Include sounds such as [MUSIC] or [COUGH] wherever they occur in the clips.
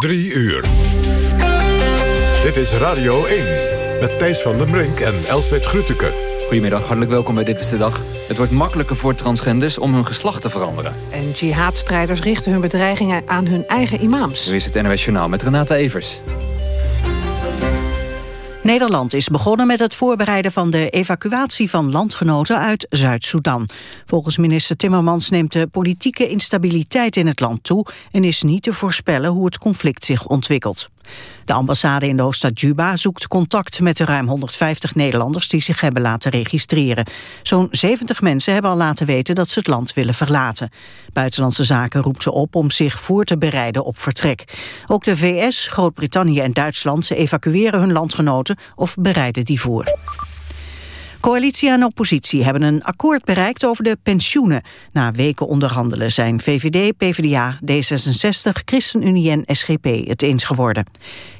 Drie uur. Dit is Radio 1 met Thijs van den Brink en Elsbeth Grütke. Goedemiddag, hartelijk welkom bij Dit is de Dag. Het wordt makkelijker voor transgenders om hun geslacht te veranderen. En jihadstrijders richten hun bedreigingen aan hun eigen imams. Nu is het NOS Journaal met Renata Evers. Nederland is begonnen met het voorbereiden van de evacuatie van landgenoten uit Zuid-Soedan. Volgens minister Timmermans neemt de politieke instabiliteit in het land toe en is niet te voorspellen hoe het conflict zich ontwikkelt. De ambassade in de hoofdstad Juba zoekt contact met de ruim 150 Nederlanders die zich hebben laten registreren. Zo'n 70 mensen hebben al laten weten dat ze het land willen verlaten. Buitenlandse Zaken roept ze op om zich voor te bereiden op vertrek. Ook de VS, Groot-Brittannië en Duitsland evacueren hun landgenoten of bereiden die voor. Coalitie en oppositie hebben een akkoord bereikt over de pensioenen. Na weken onderhandelen zijn VVD, PvdA, D66, ChristenUnie en SGP het eens geworden.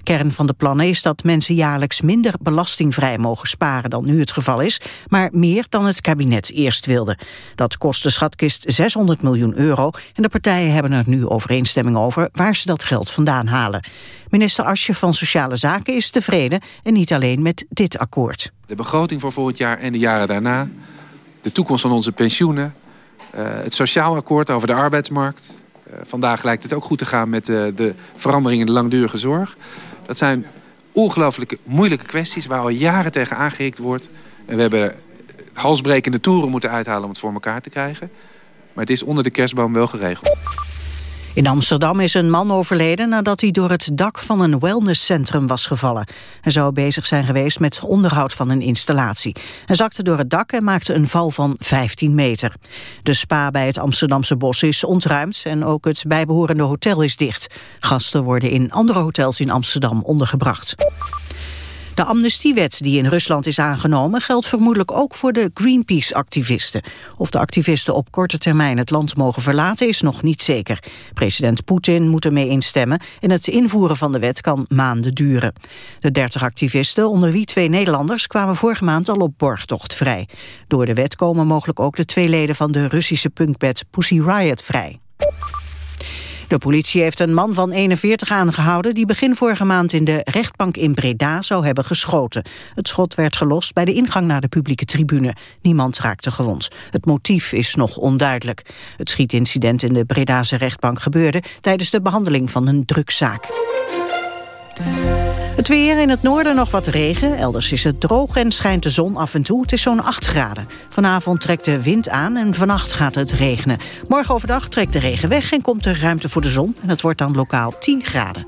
Kern van de plannen is dat mensen jaarlijks minder belastingvrij mogen sparen dan nu het geval is, maar meer dan het kabinet eerst wilde. Dat kost de schatkist 600 miljoen euro en de partijen hebben er nu overeenstemming over waar ze dat geld vandaan halen. Minister Asje van Sociale Zaken is tevreden en niet alleen met dit akkoord. De begroting voor volgend jaar en de jaren daarna, de toekomst van onze pensioenen, uh, het sociaal akkoord over de arbeidsmarkt. Uh, vandaag lijkt het ook goed te gaan met uh, de verandering in de langdurige zorg. Dat zijn ongelooflijk moeilijke kwesties waar al jaren tegen aangehikt wordt. En we hebben halsbrekende toeren moeten uithalen om het voor elkaar te krijgen. Maar het is onder de kerstboom wel geregeld. In Amsterdam is een man overleden nadat hij door het dak van een wellnesscentrum was gevallen. Hij zou bezig zijn geweest met onderhoud van een installatie. Hij zakte door het dak en maakte een val van 15 meter. De spa bij het Amsterdamse bos is ontruimd en ook het bijbehorende hotel is dicht. Gasten worden in andere hotels in Amsterdam ondergebracht. De amnestiewet die in Rusland is aangenomen geldt vermoedelijk ook voor de Greenpeace-activisten. Of de activisten op korte termijn het land mogen verlaten is nog niet zeker. President Poetin moet ermee instemmen en het invoeren van de wet kan maanden duren. De dertig activisten, onder wie twee Nederlanders, kwamen vorige maand al op borgtocht vrij. Door de wet komen mogelijk ook de twee leden van de Russische punkbed Pussy Riot vrij. De politie heeft een man van 41 aangehouden... die begin vorige maand in de rechtbank in Breda zou hebben geschoten. Het schot werd gelost bij de ingang naar de publieke tribune. Niemand raakte gewond. Het motief is nog onduidelijk. Het schietincident in de Bredase rechtbank gebeurde... tijdens de behandeling van een drugszaak. Het weer in het noorden nog wat regen. Elders is het droog en schijnt de zon af en toe. Het is zo'n 8 graden. Vanavond trekt de wind aan en vannacht gaat het regenen. Morgen overdag trekt de regen weg en komt er ruimte voor de zon. En het wordt dan lokaal 10 graden.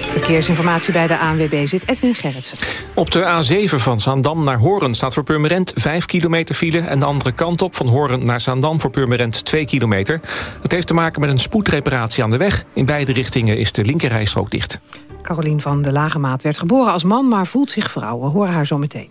Verkeersinformatie bij de ANWB zit Edwin Gerritsen. Op de A7 van Zaandam naar Horen staat voor Purmerend 5 kilometer file... en de andere kant op van Horen naar Zaandam voor Purmerend 2 kilometer. Dat heeft te maken met een spoedreparatie aan de weg. In beide richtingen is de linkerrijstrook dicht. Carolien van de Lagemaat werd geboren als man, maar voelt zich vrouw. We horen haar zo meteen.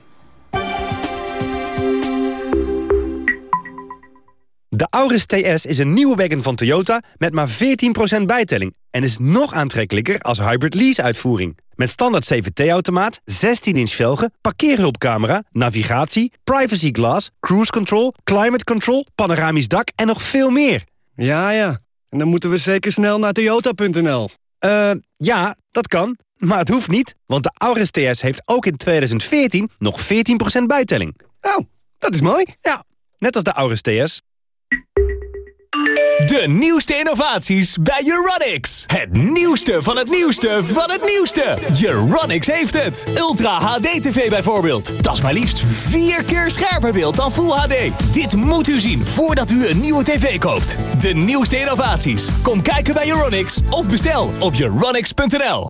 De Auris TS is een nieuwe wagon van Toyota met maar 14% bijtelling... en is nog aantrekkelijker als hybrid lease-uitvoering. Met standaard CVT-automaat, 16-inch velgen, parkeerhulpcamera... navigatie, privacy glass, cruise control, climate control... panoramisch dak en nog veel meer. Ja, ja. En dan moeten we zeker snel naar toyota.nl. Eh, uh, ja, dat kan. Maar het hoeft niet, want de Auris TS heeft ook in 2014 nog 14% bijtelling. Oh, dat is mooi. Ja, net als de Auris TS. De nieuwste innovaties bij Euronics. Het nieuwste van het nieuwste van het nieuwste. Euronics heeft het. Ultra HD TV bijvoorbeeld. Dat is maar liefst vier keer scherper beeld dan Full HD. Dit moet u zien voordat u een nieuwe tv koopt. De nieuwste innovaties. Kom kijken bij Euronics of bestel op euronics.nl.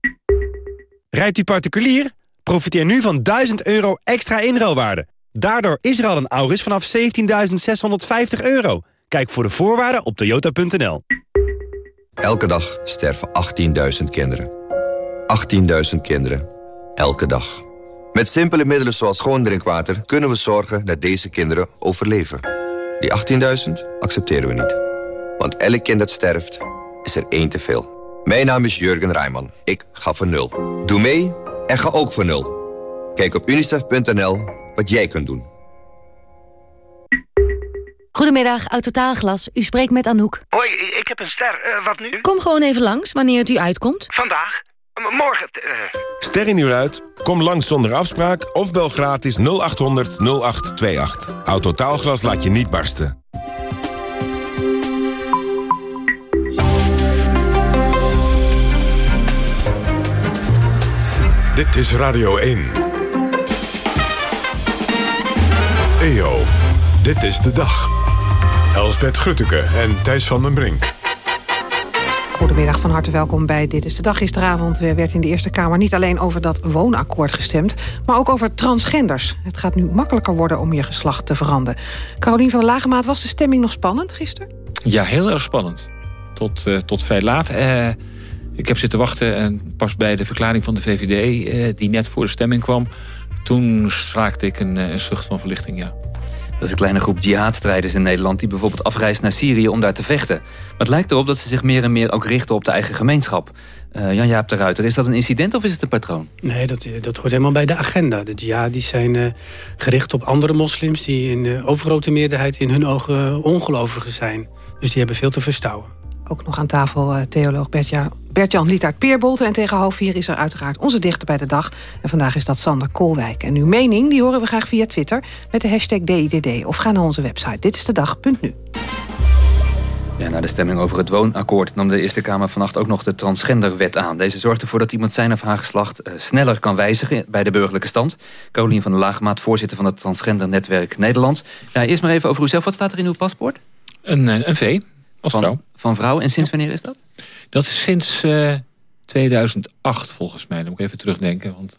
Rijdt u particulier? Profiteer nu van 1000 euro extra inruilwaarde. Daardoor is er al een Auris vanaf 17.650 euro. Kijk voor de voorwaarden op toyota.nl. Elke dag sterven 18.000 kinderen. 18.000 kinderen. Elke dag. Met simpele middelen zoals schoon drinkwater... kunnen we zorgen dat deze kinderen overleven. Die 18.000 accepteren we niet. Want elk kind dat sterft, is er één te veel. Mijn naam is Jurgen Rijman. Ik ga voor nul. Doe mee en ga ook voor nul. Kijk op unicef.nl wat jij kunt doen. Goedemiddag, Autotaalglas. U spreekt met Anouk. Hoi, ik heb een ster. Uh, wat nu? Kom gewoon even langs, wanneer het u uitkomt. Vandaag? M morgen? Uh... Ster in uur uit? Kom langs zonder afspraak of bel gratis 0800 0828. Autotaalglas laat je niet barsten. Dit is Radio 1. EO, dit is de dag. Elsbet Grutteke en Thijs van den Brink. Goedemiddag, van harte welkom bij Dit is de Dag. Gisteravond werd in de Eerste Kamer niet alleen over dat woonakkoord gestemd... maar ook over transgenders. Het gaat nu makkelijker worden om je geslacht te veranderen. Carolien van der Lagemaat, was de stemming nog spannend gisteren? Ja, heel erg spannend. Tot, uh, tot vrij laat. Uh, ik heb zitten wachten en pas bij de verklaring van de VVD... Uh, die net voor de stemming kwam... toen slaakte ik een, een zucht van verlichting, ja. Dat is een kleine groep jihadstrijders in Nederland... die bijvoorbeeld afreist naar Syrië om daar te vechten. Maar het lijkt erop dat ze zich meer en meer ook richten op de eigen gemeenschap. Uh, Jan-Jaap de Ruiter, is dat een incident of is het een patroon? Nee, dat, dat hoort helemaal bij de agenda. De jihadis zijn uh, gericht op andere moslims... die in de overgrote meerderheid in hun ogen ongelovigen zijn. Dus die hebben veel te verstouwen. Ook nog aan tafel uh, theoloog Bertja, Bert-Jan Lietaert Peerbolte. En tegen half vier is er uiteraard onze dichter bij de dag. En vandaag is dat Sander Koolwijk. En uw mening die horen we graag via Twitter met de hashtag DIDD. Of ga naar onze website Dit is de dag.nu. Ja, na de stemming over het woonakkoord nam de Eerste Kamer vannacht ook nog de transgenderwet aan. Deze zorgt ervoor dat iemand zijn of haar geslacht uh, sneller kan wijzigen bij de burgerlijke stand. Carolien van der Lagemaat, voorzitter van het Transgendernetwerk Nederland. Ja, eerst maar even over uzelf. Wat staat er in uw paspoort? Een, een V. Als van, vrouw. Van vrouw. En sinds wanneer is dat? Dat is sinds uh, 2008 volgens mij. Dan moet ik even terugdenken. Want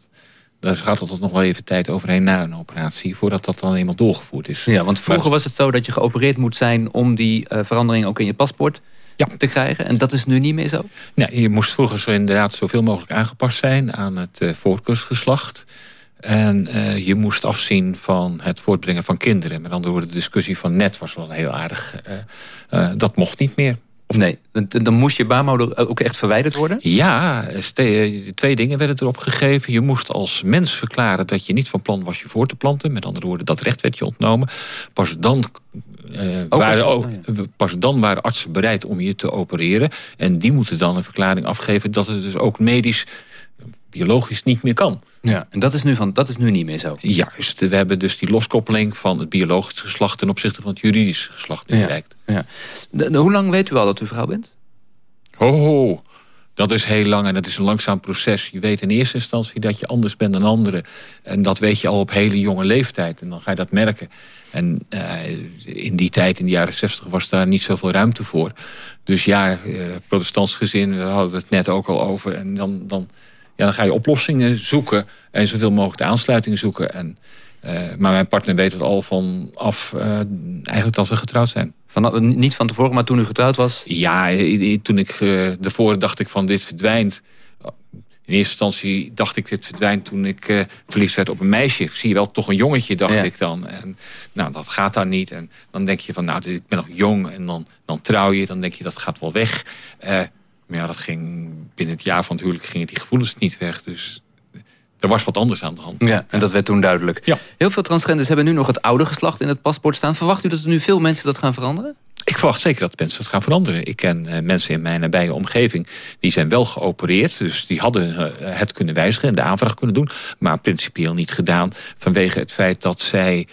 daar gaat altijd nog wel even tijd overheen na een operatie... voordat dat dan eenmaal doorgevoerd is. Ja, want vroeger was het zo dat je geopereerd moet zijn... om die uh, verandering ook in je paspoort ja. te krijgen. En dat is nu niet meer zo? Nee, je moest vroeger zo inderdaad zoveel mogelijk aangepast zijn... aan het uh, voorkeursgeslacht. En uh, je moest afzien van het voortbrengen van kinderen. Met andere woorden, de discussie van net was wel heel aardig. Uh, uh, dat mocht niet meer. Of nee, dan moest je baarmoeder ook echt verwijderd worden? Ja, twee dingen werden erop gegeven. Je moest als mens verklaren dat je niet van plan was je voor te planten. Met andere woorden, dat recht werd je ontnomen. Pas dan, waren, oh, ja. pas dan waren artsen bereid om je te opereren. En die moeten dan een verklaring afgeven dat het dus ook medisch biologisch niet meer kan. Ja, en dat is, nu van, dat is nu niet meer zo? Juist. We hebben dus die loskoppeling van het biologisch geslacht... ten opzichte van het juridische geslacht nu bereikt. Ja, ja. De, de, hoe lang weet u al dat u vrouw bent? Ho, ho, dat is heel lang en dat is een langzaam proces. Je weet in eerste instantie dat je anders bent dan anderen. En dat weet je al op hele jonge leeftijd. En dan ga je dat merken. En uh, in die tijd, in de jaren 60, was daar niet zoveel ruimte voor. Dus ja, uh, protestants gezin, we hadden het net ook al over. En dan... dan ja, dan ga je oplossingen zoeken en zoveel mogelijk de aansluiting zoeken. En, uh, maar mijn partner weet het al van af, uh, eigenlijk dat we getrouwd zijn. Van, niet van tevoren, maar toen u getrouwd was? Ja, toen ik uh, ervoor dacht ik van dit verdwijnt. In eerste instantie dacht ik dit verdwijnt toen ik uh, verliefd werd op een meisje. Zie je wel, toch een jongetje, dacht ja. ik dan. En nou, dat gaat dan niet. En dan denk je van, nou, ik ben nog jong. En dan, dan trouw je, dan denk je, dat gaat wel weg. Uh, maar ja, dat ging binnen het jaar van het huwelijk gingen die gevoelens niet weg. Dus er was wat anders aan de hand. Ja, en dat werd toen duidelijk. Ja. Heel veel transgenders hebben nu nog het oude geslacht in het paspoort staan. Verwacht u dat er nu veel mensen dat gaan veranderen? Ik verwacht zeker dat mensen dat gaan veranderen. Ik ken uh, mensen in mijn nabije omgeving... die zijn wel geopereerd. Dus die hadden uh, het kunnen wijzigen en de aanvraag kunnen doen. Maar principieel niet gedaan. Vanwege het feit dat zij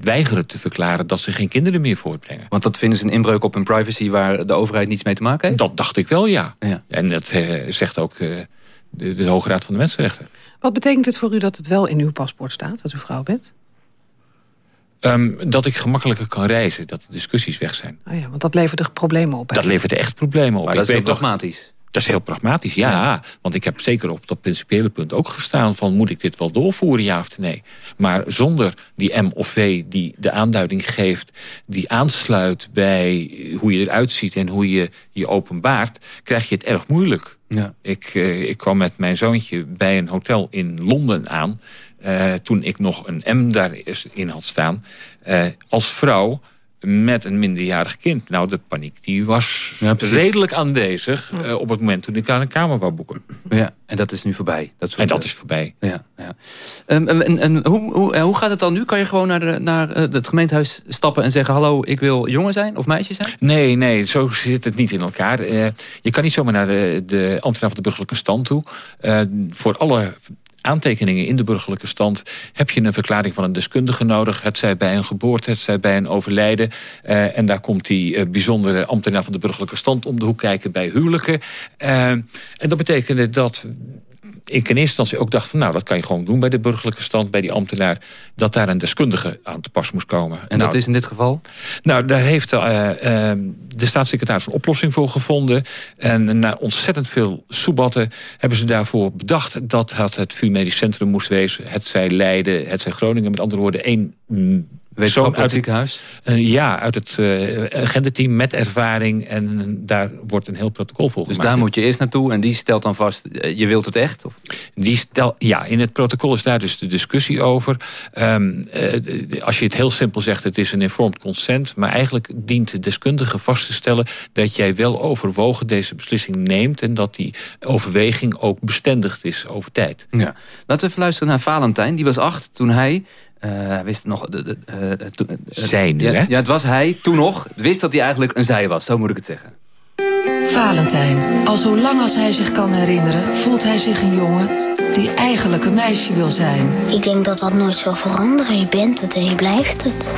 weigeren te verklaren... dat ze geen kinderen meer voortbrengen. Want dat vinden ze een inbreuk op hun privacy... waar de overheid niets mee te maken heeft? Dat dacht ik wel, ja. ja. En dat uh, zegt ook de, de Hoge Raad van de Mensenrechten. Wat betekent het voor u dat het wel in uw paspoort staat... dat u vrouw bent? Um, dat ik gemakkelijker kan reizen, dat de discussies weg zijn. Oh ja, want dat levert er problemen op. Dat levert er echt problemen op. Maar dat ik is heel pragmatisch. Dat is heel pragmatisch, ja, ja. Want ik heb zeker op dat principiële punt ook gestaan... van moet ik dit wel doorvoeren, ja of nee. Maar zonder die M of V die de aanduiding geeft... die aansluit bij hoe je eruit ziet en hoe je je openbaart... krijg je het erg moeilijk. Ja. Ik, uh, ik kwam met mijn zoontje bij een hotel in Londen aan... Uh, toen ik nog een M daarin had staan. Uh, als vrouw met een minderjarig kind. Nou, de paniek die was redelijk aanwezig uh, op het moment toen ik aan een kamer wou boeken. Ja, en dat is nu voorbij. Dat en dat is voorbij. Ja, ja. Um, en, en hoe, hoe, hoe gaat het dan nu? Kan je gewoon naar, de, naar het gemeentehuis stappen en zeggen... hallo, ik wil jongen zijn of meisje zijn? Nee, nee, zo zit het niet in elkaar. Uh, je kan niet zomaar naar de, de ambtenaar van de burgerlijke stand toe. Uh, voor alle aantekeningen in de burgerlijke stand... heb je een verklaring van een deskundige nodig. Het zij bij een geboorte, het zij bij een overlijden. Uh, en daar komt die uh, bijzondere ambtenaar van de burgerlijke stand... om de hoek kijken bij huwelijken. Uh, en dat betekende dat ik in eerste instantie ook dacht van nou, dat kan je gewoon doen bij de burgerlijke stand, bij die ambtenaar, dat daar een deskundige aan te pas moest komen. En nou, dat is in dit geval? Nou, daar heeft uh, uh, de staatssecretaris een oplossing voor gevonden. En na ontzettend veel soebatten hebben ze daarvoor bedacht dat het het VU Medisch Centrum moest wezen. Het zij Leiden, het zij Groningen, met andere woorden één Wetenschappelijk ziekenhuis? Uh, ja, uit het uh, agendateam met ervaring. En daar wordt een heel protocol voor Dus daar moet je eerst naartoe en die stelt dan vast... Uh, je wilt het echt? Of? Die stel, ja, in het protocol is daar dus de discussie over. Um, als je het heel simpel zegt, het is een informed consent. Maar eigenlijk dient de deskundige vast te stellen... dat jij wel overwogen deze beslissing neemt... en dat die overweging ook bestendigd is over tijd. Ja. Laten we even luisteren naar Valentijn. Die was acht toen hij uh, wist nog... Uh, uh, zij nu, hè? Ja, het was hij, toen nog. Wist dat hij eigenlijk een zij was, zo moet ik het zeggen. Valentijn. Al zo lang als hij zich kan herinneren... voelt hij zich een jongen die eigenlijk een meisje wil zijn. Ik denk dat dat nooit zal veranderen. Je bent het en je blijft het.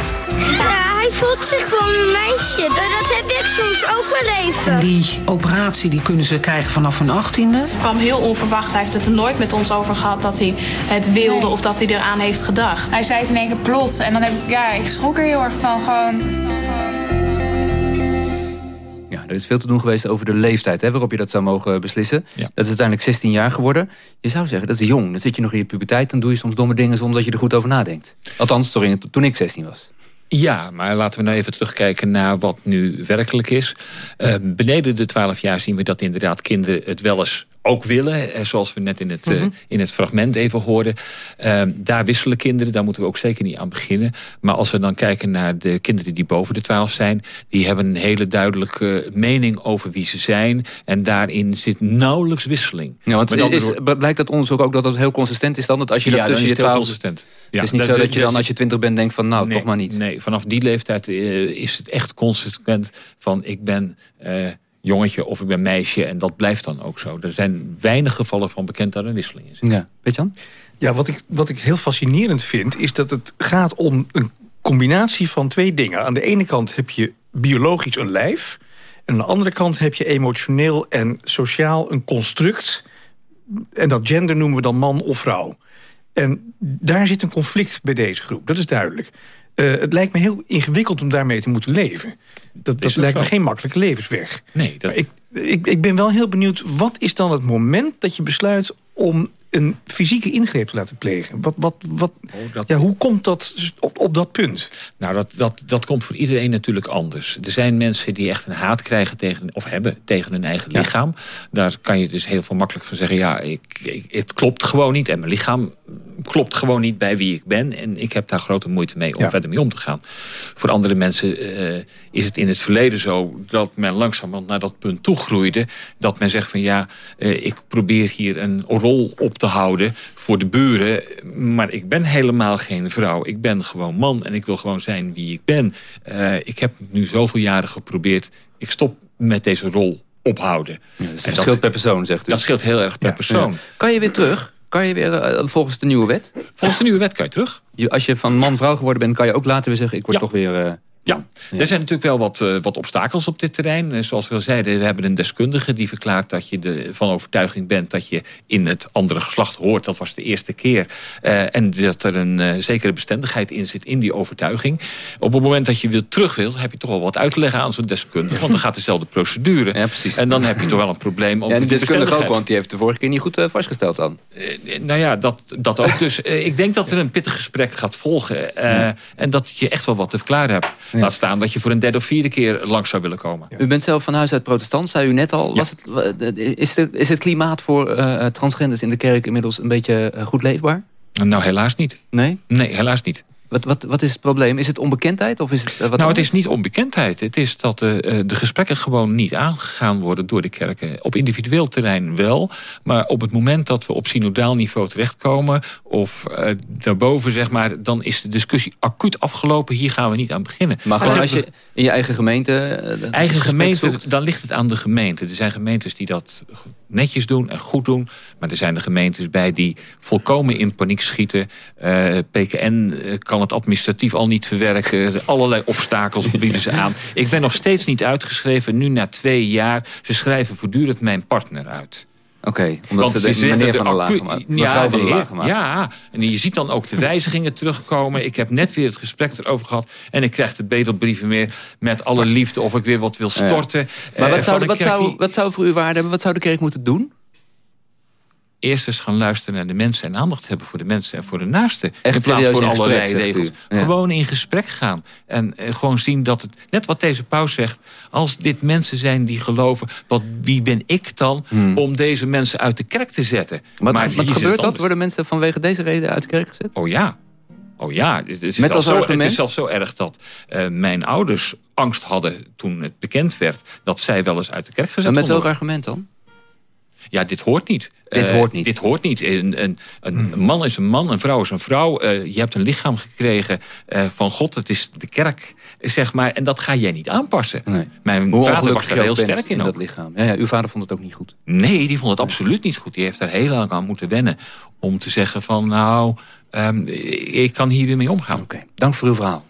Voelt zich gewoon een meisje. Dat heb ik soms ook wel even. Die operatie die kunnen ze krijgen vanaf hun achttiende. Het kwam heel onverwacht. Hij heeft het er nooit met ons over gehad dat hij het wilde nee. of dat hij eraan heeft gedacht. Hij zei het in één keer plots. En dan heb ik, ja, ik schrok er heel erg van. Gewoon... Ja, er is veel te doen geweest over de leeftijd hè, waarop je dat zou mogen beslissen. Ja. Dat is uiteindelijk 16 jaar geworden. Je zou zeggen, dat is jong. Dan zit je nog in je puberteit. Dan doe je soms domme dingen zonder dat je er goed over nadenkt. Althans, toen ik 16 was. Ja, maar laten we nou even terugkijken naar wat nu werkelijk is. Uh, beneden de 12 jaar zien we dat inderdaad kinderen het wel eens ook willen. Zoals we net in het, mm -hmm. uh, in het fragment even hoorden. Uh, daar wisselen kinderen, daar moeten we ook zeker niet aan beginnen. Maar als we dan kijken naar de kinderen die boven de 12 zijn... die hebben een hele duidelijke mening over wie ze zijn. En daarin zit nauwelijks wisseling. Ja, want is, blijkt dat onderzoek ook dat het heel consistent is dan? Dat als je ja, dat tussen je 12... consistent. Ja, het is niet dat, zo dat je dan als je 20 bent denkt van nou, nee, toch maar niet. Nee, vanaf die leeftijd uh, is het echt consequent van ik ben jongetje of ik ben meisje. En dat blijft dan ook zo. Er zijn weinig gevallen van bekend dat er een wisseling is. Ja, weet je Ja, wat ik, wat ik heel fascinerend vind... is dat het gaat om een combinatie van twee dingen. Aan de ene kant heb je biologisch een lijf... en aan de andere kant heb je emotioneel en sociaal een construct... en dat gender noemen we dan man of vrouw. En daar zit een conflict bij deze groep, dat is duidelijk. Uh, het lijkt me heel ingewikkeld om daarmee te moeten leven. Dat, dat lijkt me geen makkelijke levensweg. Nee, dat... ik, ik, ik ben wel heel benieuwd, wat is dan het moment dat je besluit om een fysieke ingreep te laten plegen? Wat, wat, wat, oh, dat... ja, hoe komt dat op, op dat punt? Nou, dat, dat, dat komt voor iedereen natuurlijk anders. Er zijn mensen die echt een haat krijgen tegen, of hebben tegen hun eigen ja. lichaam. Daar kan je dus heel veel makkelijk van zeggen... ja, ik, ik, het klopt gewoon niet en mijn lichaam klopt gewoon niet bij wie ik ben. En ik heb daar grote moeite mee om ja. verder mee om te gaan. Voor andere mensen uh, is het in het verleden zo... dat men langzamerhand naar dat punt toe groeide... dat men zegt van ja, uh, ik probeer hier een rol op te houden voor de buren. Maar ik ben helemaal geen vrouw. Ik ben gewoon man en ik wil gewoon zijn wie ik ben. Uh, ik heb nu zoveel jaren geprobeerd. Ik stop met deze rol ophouden. Ja, dus dat scheelt per persoon, zegt u. Dat scheelt heel erg per ja, persoon. Kan je weer terug? Kan je weer uh, volgens de nieuwe wet? Volgens de nieuwe wet kan je terug. Je, als je van man-vrouw geworden bent, kan je ook later weer zeggen... ik word toch weer... Uh, ja. ja, er zijn natuurlijk wel wat, uh, wat obstakels op dit terrein. Zoals we al zeiden, we hebben een deskundige die verklaart dat je de, van overtuiging bent dat je in het andere geslacht hoort. Dat was de eerste keer. Uh, en dat er een zekere bestendigheid in zit in die overtuiging. Op het moment dat je weer terug wilt, heb je toch wel wat uit te leggen aan zo'n deskundige. Want dan gaat dezelfde procedure. Ja, precies. En dan heb je toch wel een probleem over ja, de deskundige ook, want die heeft de vorige keer niet goed vastgesteld dan. nou ja, dat, dat ook. dus ik denk dat er een pittig gesprek gaat volgen. Ja. En dat je echt wel wat te verklaren hebt. Ja. Laat staan dat je voor een derde of vierde keer langs zou willen komen. U bent zelf van huis uit protestant, zei u net al. Was het, is, het, is het klimaat voor uh, transgenders in de kerk inmiddels een beetje uh, goed leefbaar? Nou, helaas niet. Nee? Nee, helaas niet. Wat, wat, wat is het probleem? Is het onbekendheid? Of is het, wat nou, het is niet onbekendheid. Het is dat de, de gesprekken gewoon niet aangegaan worden door de kerken. Op individueel terrein wel. Maar op het moment dat we op synodaal niveau terechtkomen... of daarboven, zeg maar, dan is de discussie acuut afgelopen. Hier gaan we niet aan beginnen. Maar gewoon als je in je eigen gemeente... eigen gemeente, dan ligt het aan de gemeente. Er zijn gemeentes die dat netjes doen en goed doen. Maar er zijn de gemeentes bij die volkomen in paniek schieten. Uh, PKN kan het administratief al niet verwerken. Allerlei obstakels bieden ze aan. Ik ben nog steeds niet uitgeschreven, nu na twee jaar. Ze schrijven voortdurend mijn partner uit. Oké, omdat ze de meneer van de lage ja, van de lage Ja, en je ziet dan ook de wijzigingen terugkomen. Ik heb net weer het gesprek erover gehad. En ik krijg de bedelbrieven meer met alle liefde of ik weer wat wil storten. Maar wat, zou, wat, zou, wat zou voor u waarde hebben? Wat zou de kerk moeten doen? Eerst eens gaan luisteren naar de mensen... en aandacht hebben voor de mensen en voor de naasten. Echt in plaats van allerlei regels. Gewoon in gesprek gaan. En eh, gewoon zien dat het, net wat deze paus zegt... als dit mensen zijn die geloven... Wat, wie ben ik dan hmm. om deze mensen uit de kerk te zetten? Maar, maar wat gebeurt dat? Worden mensen vanwege deze reden uit de kerk gezet? Oh ja. Oh ja, het is, Met als zo, het is zelfs zo erg dat uh, mijn ouders angst hadden toen het bekend werd... dat zij wel eens uit de kerk gezet En met welk argument dan? Ja, dit hoort niet. Dit uh, hoort niet. Dit hoort niet. Een, een, een hmm. man is een man, een vrouw is een vrouw. Uh, je hebt een lichaam gekregen uh, van God. Het is de kerk, zeg maar. En dat ga jij niet aanpassen. Nee. Mijn Hoe vader was daar heel sterk in. in dat lichaam. Ja, ja, uw vader vond het ook niet goed. Nee, die vond het absoluut niet goed. Die heeft daar heel lang aan moeten wennen. Om te zeggen van, nou, um, ik kan hier weer mee omgaan. Oké, okay. dank voor uw verhaal.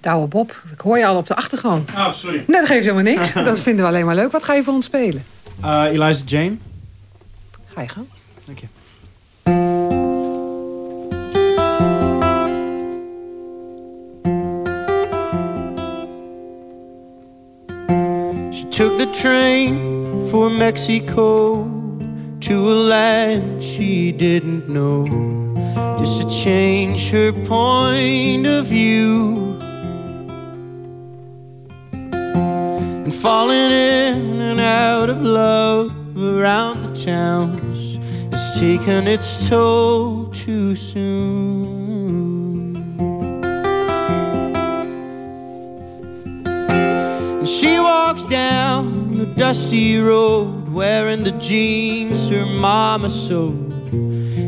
Douwe Bob, ik hoor je al op de achtergrond. Oh, sorry. Nee, dat geeft helemaal niks. [LAUGHS] dat vinden we alleen maar leuk. Wat ga je voor ons spelen? Uh, Eliza Jane. Ga je gang. Dank je. She took the train for Mexico to a land she didn't know just to change her point of view and falling in and out of love around the towns has taken its toll too soon. And she walks down the dusty road wearing the jeans her mama sewed.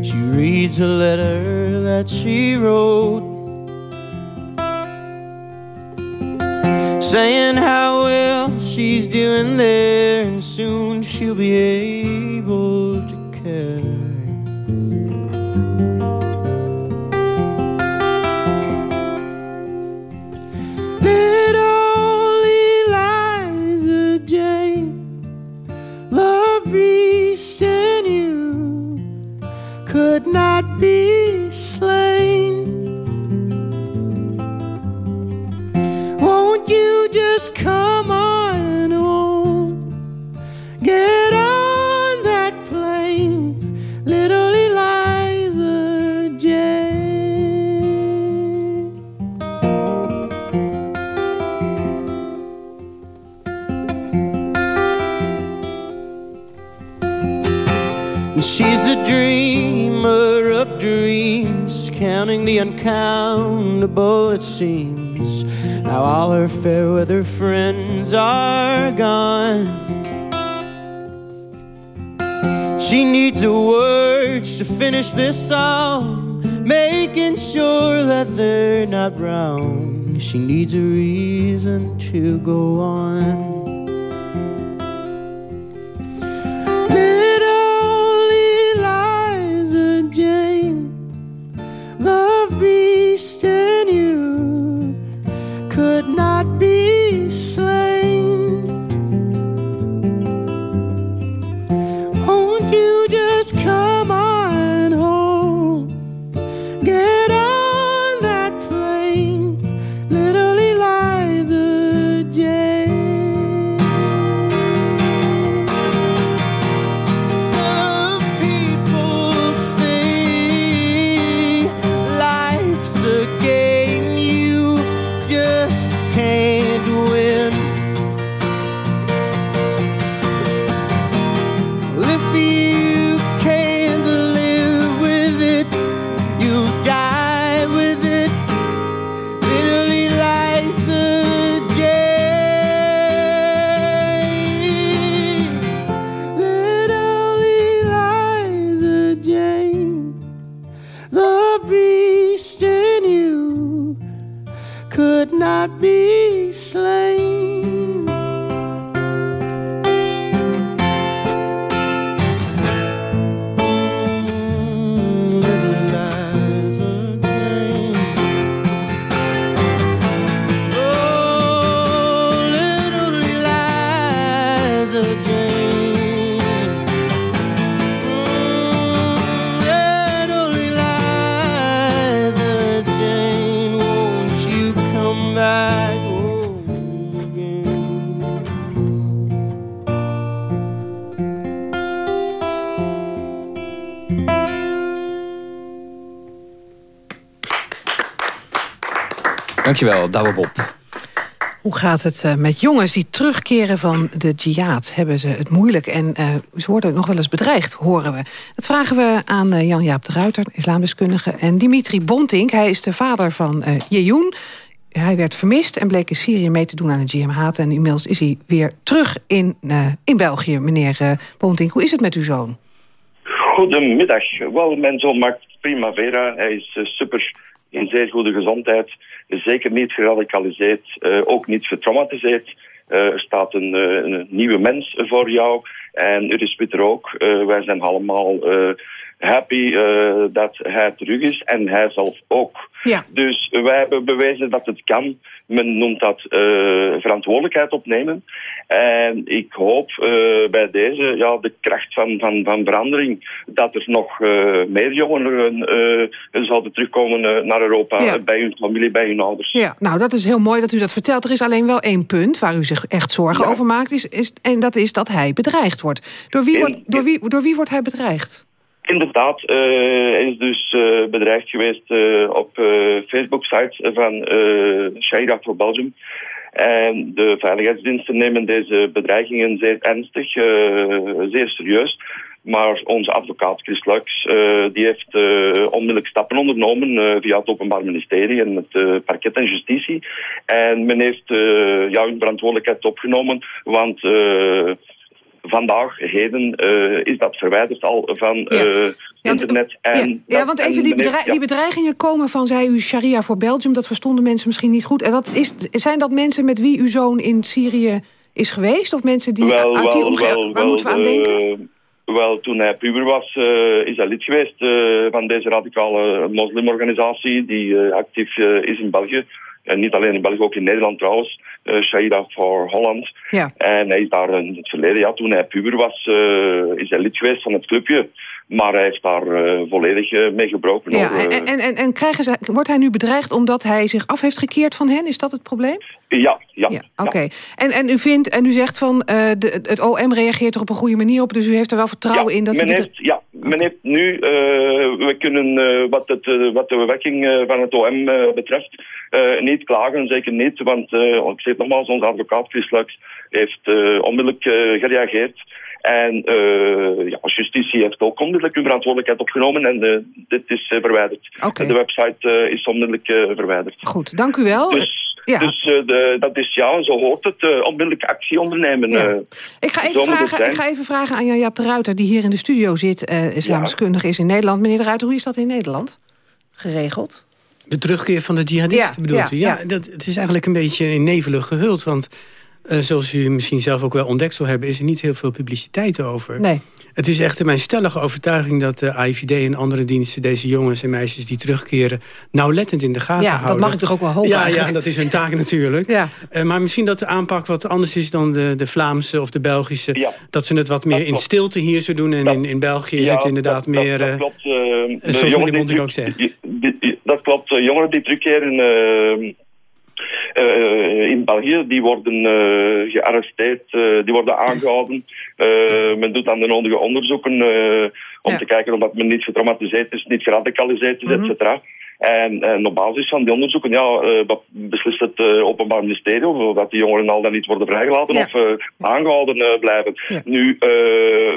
She reads a letter that she wrote saying how well she's doing there, and soon she'll be able to care. Uncountable, it seems. Now all her fair weather friends are gone. She needs the words to finish this song, making sure that they're not wrong. She needs a reason to go on. Dankjewel, Douwe Bob. Hoe gaat het uh, met jongens die terugkeren van de jihad? Hebben ze het moeilijk en uh, ze worden nog wel eens bedreigd, horen we. Dat vragen we aan uh, Jan-Jaap de Ruiter, islamdeskundige... en Dimitri Bontink, hij is de vader van uh, Jejoen. Hij werd vermist en bleek in Syrië mee te doen aan het jihad... en inmiddels is hij weer terug in, in België, meneer Bontink. Hoe is het met uw zoon? Goedemiddag. Wel, mijn zoon maakt primavera. Hij is super in zeer goede gezondheid zeker niet geradicaliseerd, uh, ook niet getraumatiseerd. Uh, er staat een, uh, een, nieuwe mens voor jou. En er is Pieter ook. wij zijn allemaal happy dat hij terug is. En hij zelf ook. Ja. Dus wij hebben bewezen dat het kan. Men noemt dat verantwoordelijkheid opnemen. En ik hoop uh, bij deze ja, de kracht van, van, van verandering dat er nog uh, meer jongeren zouden terugkomen naar Europa Ja. bij hun familie, bij hun ouders. Ja, nou dat is heel mooi dat u dat vertelt. Er is alleen wel één punt waar u zich echt zorgen Ja. over maakt. Is, is, en dat is dat hij bedreigd wordt. Door wie, wordt, door wie, door wie wordt hij bedreigd? Inderdaad, eh, hij is dus eh, bedreigd geweest eh, op eh Facebook-site van uh, for Belgium. En de veiligheidsdiensten nemen deze bedreigingen zeer ernstig, zeer serieus. Maar onze advocaat Chris Lux die heeft eh, onmiddellijk stappen ondernomen via het Openbaar Ministerie en het parket en justitie. En men heeft hun verantwoordelijkheid opgenomen, want vandaag, heden, eh, is dat verwijderd al van eh, internet. En Ja, dat- want en even die, ja. die bedreigingen komen van, zei u, Sharia voor Belgium. Dat verstonden mensen misschien niet goed. En dat is, zijn dat mensen met wie uw zoon in Syrië is geweest? Of mensen die wel, uit die omgeving... Waar wel, moeten we aan denken? eh, wel, toen hij puber was, is hij lid geweest van deze radicale moslimorganisatie die actief is in België. En niet alleen in België, ook in Nederland trouwens. Uh, Shaida voor Holland. Ja. En hij is daar in het verleden, ja, toen hij puber was, eh, is hij lid geweest van het clubje. Maar hij heeft daar eh, volledig eh, mee gebroken. Ja, en, en, en, en krijgen ze, wordt hij nu bedreigd omdat hij zich af heeft gekeerd van hen? Is dat het probleem? ja, ja. ja. Oké. En, en u vindt en u zegt van eh, de, het OM reageert er op een goede manier op, dus u heeft er wel vertrouwen in dat men heeft, ja, men heeft nu, we kunnen wat, het, wat de bewerking eh, van het OM betreft, niet klagen, zeker niet. Want ik zeg het nogmaals, onze advocaat Chris Lux heeft onmiddellijk gereageerd. En eh, ja, justitie heeft ook onmiddellijk hun verantwoordelijkheid opgenomen en eh, dit is eh, verwijderd. Oké. De website is onmiddellijk verwijderd. Goed, dank u wel. Dus, Ja. dus eh, de, dat is ja, zo hoort het, onmiddellijk actie ondernemen. Ja. eh. Ik ga, even vragen, ik ga even vragen aan Jan-Jaap de Ruiter... die hier in de studio zit, eh islamskundig is in Nederland. Meneer de Ruiter, hoe is dat in Nederland geregeld? De terugkeer van de jihadisten Ja, bedoelt ja, u? Ja, ja. Dat, het is eigenlijk een beetje in nevelig gehuld. Want eh, zoals u misschien zelf ook wel ontdekt zal hebben... is er niet heel veel publiciteit over. Nee. Het is echter mijn stellige overtuiging dat de AIVD en andere diensten... deze jongens en meisjes die terugkeren nauwlettend in de gaten Ja, houden. dat mag ik toch ook wel hopen Ja, ja dat is hun taak natuurlijk. Ja. Eh, maar misschien dat de aanpak wat anders is dan de, de Vlaamse of de Belgische. Dat ze het wat meer in stilte hier zo doen. En in, in België is Ja, het inderdaad dat- dat- meer... Dat, eh, klopt. eh, de zoals meneer jongeren die ook zegt. die- die- die- dat klopt. eh, Jongeren die terugkeren eh, eh, in België, die worden eh, gearresteerd, die worden aangehouden. Eh, men doet dan de nodige onderzoeken om te kijken of men niet getraumatiseerd is, niet geradicaliseerd is, Mhm. et cetera. En, en op basis van die onderzoeken ja, eh, be- beslist het eh, Openbaar Ministerie of dat die jongeren al dan niet worden vrijgelaten Ja. of eh, aangehouden eh, blijven. Nu, eh,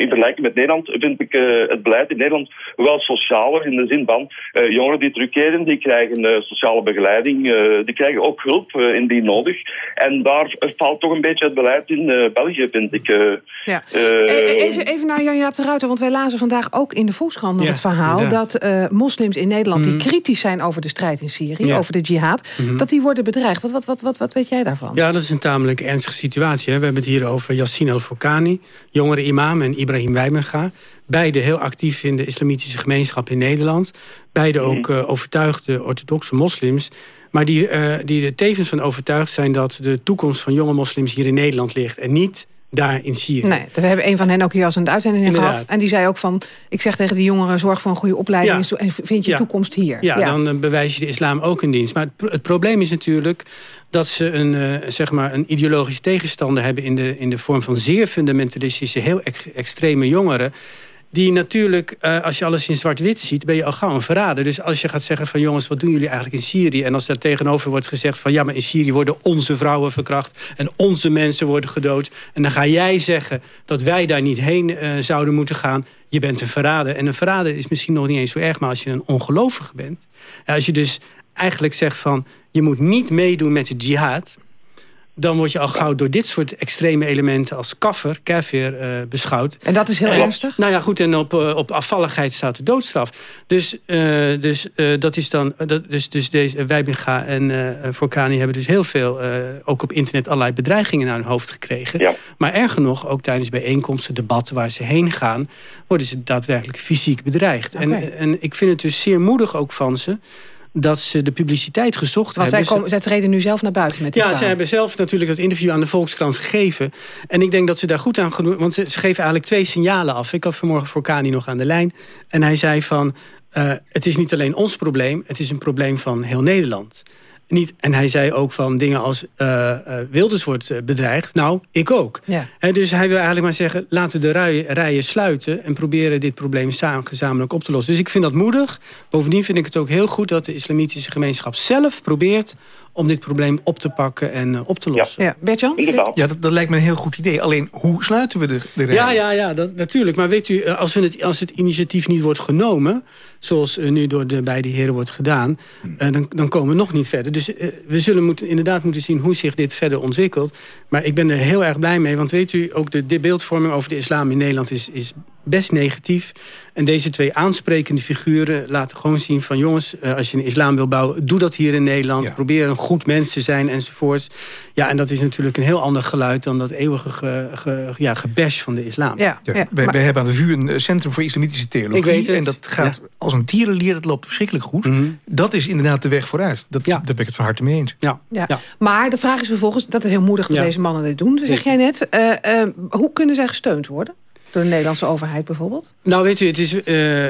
in vergelijking met Nederland vind ik eh, het beleid in Nederland wel socialer in de zin van eh, jongeren die terugkeren, die krijgen eh, sociale begeleiding, eh, die krijgen ook hulp eh, indien nodig. En daar valt toch een beetje het beleid in eh, België, vind ik. eh. Ja. Eh, Eh, Even, even naar Jan-Jaap de Ruiter, want wij lazen vandaag ook in de Volkskrant nog Ja, het verhaal... inderdaad. dat eh, moslims in Nederland die kritisch zijn over de strijd in Syrië, Ja. over de jihad... Mhm. dat die worden bedreigd. Wat, wat, wat, wat, wat weet jij daarvan? Ja, dat is een tamelijk ernstige situatie. Hè. We hebben het hier over Yassine El-Fokani, jongere imam... en Ibrahim Wijmenga. Beide heel actief in de islamitische gemeenschap in Nederland. Beide ook eh, overtuigde orthodoxe moslims. Maar die, eh, die er tevens van overtuigd zijn... dat de toekomst van jonge moslims hier in Nederland ligt... en niet daar in Syrië. Nee, we hebben een van hen ook hier als een uitzending Inderdaad. gehad. En die zei ook van, ik zeg tegen die jongeren... zorg voor een goede opleiding Ja. en vind je Ja. toekomst hier. Ja, dan eh, bewijs je de islam ook een dienst. Maar het, pro- het probleem is natuurlijk dat ze een, eh, zeg maar een ideologische tegenstander hebben... In de, in de vorm van zeer fundamentalistische, heel ex- extreme jongeren... die natuurlijk, uh, als je alles in zwart-wit ziet... ben je al gauw een verrader. Dus als je gaat zeggen van jongens, wat doen jullie eigenlijk in Syrië? En als daar tegenover wordt gezegd van... ja, maar in Syrië worden onze vrouwen verkracht... en onze mensen worden gedood. En dan ga jij zeggen dat wij daar niet heen uh, zouden moeten gaan. Je bent een verrader. En een verrader is misschien nog niet eens zo erg... maar als je een ongelovige bent... als je dus eigenlijk zegt van... je moet niet meedoen met de jihad dan word je al gauw door dit soort extreme elementen als kaffer, kafir, uh, beschouwd. En dat is heel ernstig? Nou ja, goed, en op, uh, op afvalligheid staat de doodstraf. Dus, uh, dus dat is dan, dat, dus, dus deze Wijbinga en uh, Forkani hebben dus heel veel, ook op internet, allerlei bedreigingen naar hun hoofd gekregen. Ja. Maar erger nog, ook tijdens bijeenkomsten, debatten waar ze heen gaan, worden ze daadwerkelijk fysiek bedreigd. Okay. En, en ik vind het dus zeer moedig ook van ze dat ze de publiciteit gezocht Want hebben. zij, zij treden nu zelf naar buiten met die Ja, ze hebben zelf natuurlijk dat interview aan de Volkskrant gegeven. En ik denk dat ze daar goed aan genoeg... Want ze, ze geven eigenlijk twee signalen af. Ik had vanmorgen voor Kani nog aan de lijn. En hij zei van... Uh, het is niet alleen ons probleem, het is een probleem van heel Nederland. Niet, en hij zei ook van dingen als uh, uh, Wilders wordt bedreigd. Nou, ik ook. Ja. Dus hij wil eigenlijk maar zeggen... laten we de rijen, rijen sluiten... en proberen dit probleem samen, gezamenlijk op te lossen. Dus ik vind dat moedig. Bovendien vind ik het ook heel goed... dat de islamitische gemeenschap zelf probeert om dit probleem op te pakken en uh, op te lossen. Ja, Bert-Jan? Ja, dat, dat, lijkt me een heel goed idee. Alleen, hoe sluiten we de, de? Ja, ja, ja dat, natuurlijk. Maar weet u, als, we het, als het initiatief niet wordt genomen... zoals uh, nu door de beide heren wordt gedaan... Uh, dan, dan komen we nog niet verder. Dus we zullen moeten, inderdaad moeten zien hoe zich dit verder ontwikkelt. Maar ik ben er heel erg blij mee. Want weet u, ook de, de beeldvorming over de islam in Nederland is, is best negatief. En deze twee aansprekende figuren laten gewoon zien van... jongens, als je een islam wil bouwen, doe dat hier in Nederland. Ja. Probeer een goed mens te zijn enzovoorts. Ja, en dat is natuurlijk een heel ander geluid... dan dat eeuwige ge, ge, ja, gebash van de islam. Ja, maar, wij, hebben aan de vuur een centrum voor islamitische theologie. Ik weet het. En dat gaat als een tierenlier, dat loopt verschrikkelijk goed. Mm -hmm. Dat is inderdaad de weg vooruit. Dat, Daar ben ik het van harte mee eens. Ja. Ja. Maar de vraag is vervolgens, dat is heel moedig dat deze mannen dit doen. zeg jij net. Uh, uh, hoe kunnen zij gesteund worden? Door de Nederlandse overheid bijvoorbeeld? Nou, weet u, het is, uh,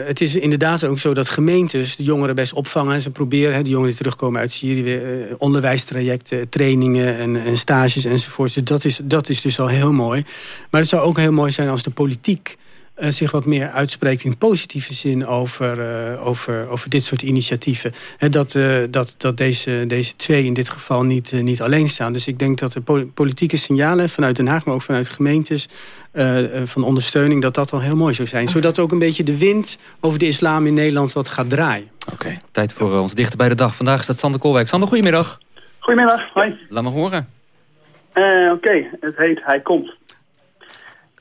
het is inderdaad ook zo dat gemeentes de jongeren best opvangen. Ze proberen, hè, de jongeren die terugkomen uit Syrië... weer uh, onderwijstrajecten, trainingen en, en stages enzovoort. Dus dat is, dat is dus al heel mooi. Maar het zou ook heel mooi zijn als de politiek... Uh, zich wat meer uitspreekt in positieve zin over, uh, over, over dit soort initiatieven. He, dat, uh, dat, dat deze, deze twee in dit geval niet, niet alleen staan. Dus ik denk dat de po politieke signalen vanuit Den Haag... maar ook vanuit gemeentes van ondersteuning... dat dat al heel mooi zou zijn. Okay. Zodat ook een beetje de wind over de islam in Nederland wat gaat draaien. Oké, okay. tijd voor ons dichter bij de dag. Vandaag staat Sander Kolwijk. Sander, goedemiddag. Goedemiddag, hoi. Laat me horen. Oké, okay. het heet Hij Komt.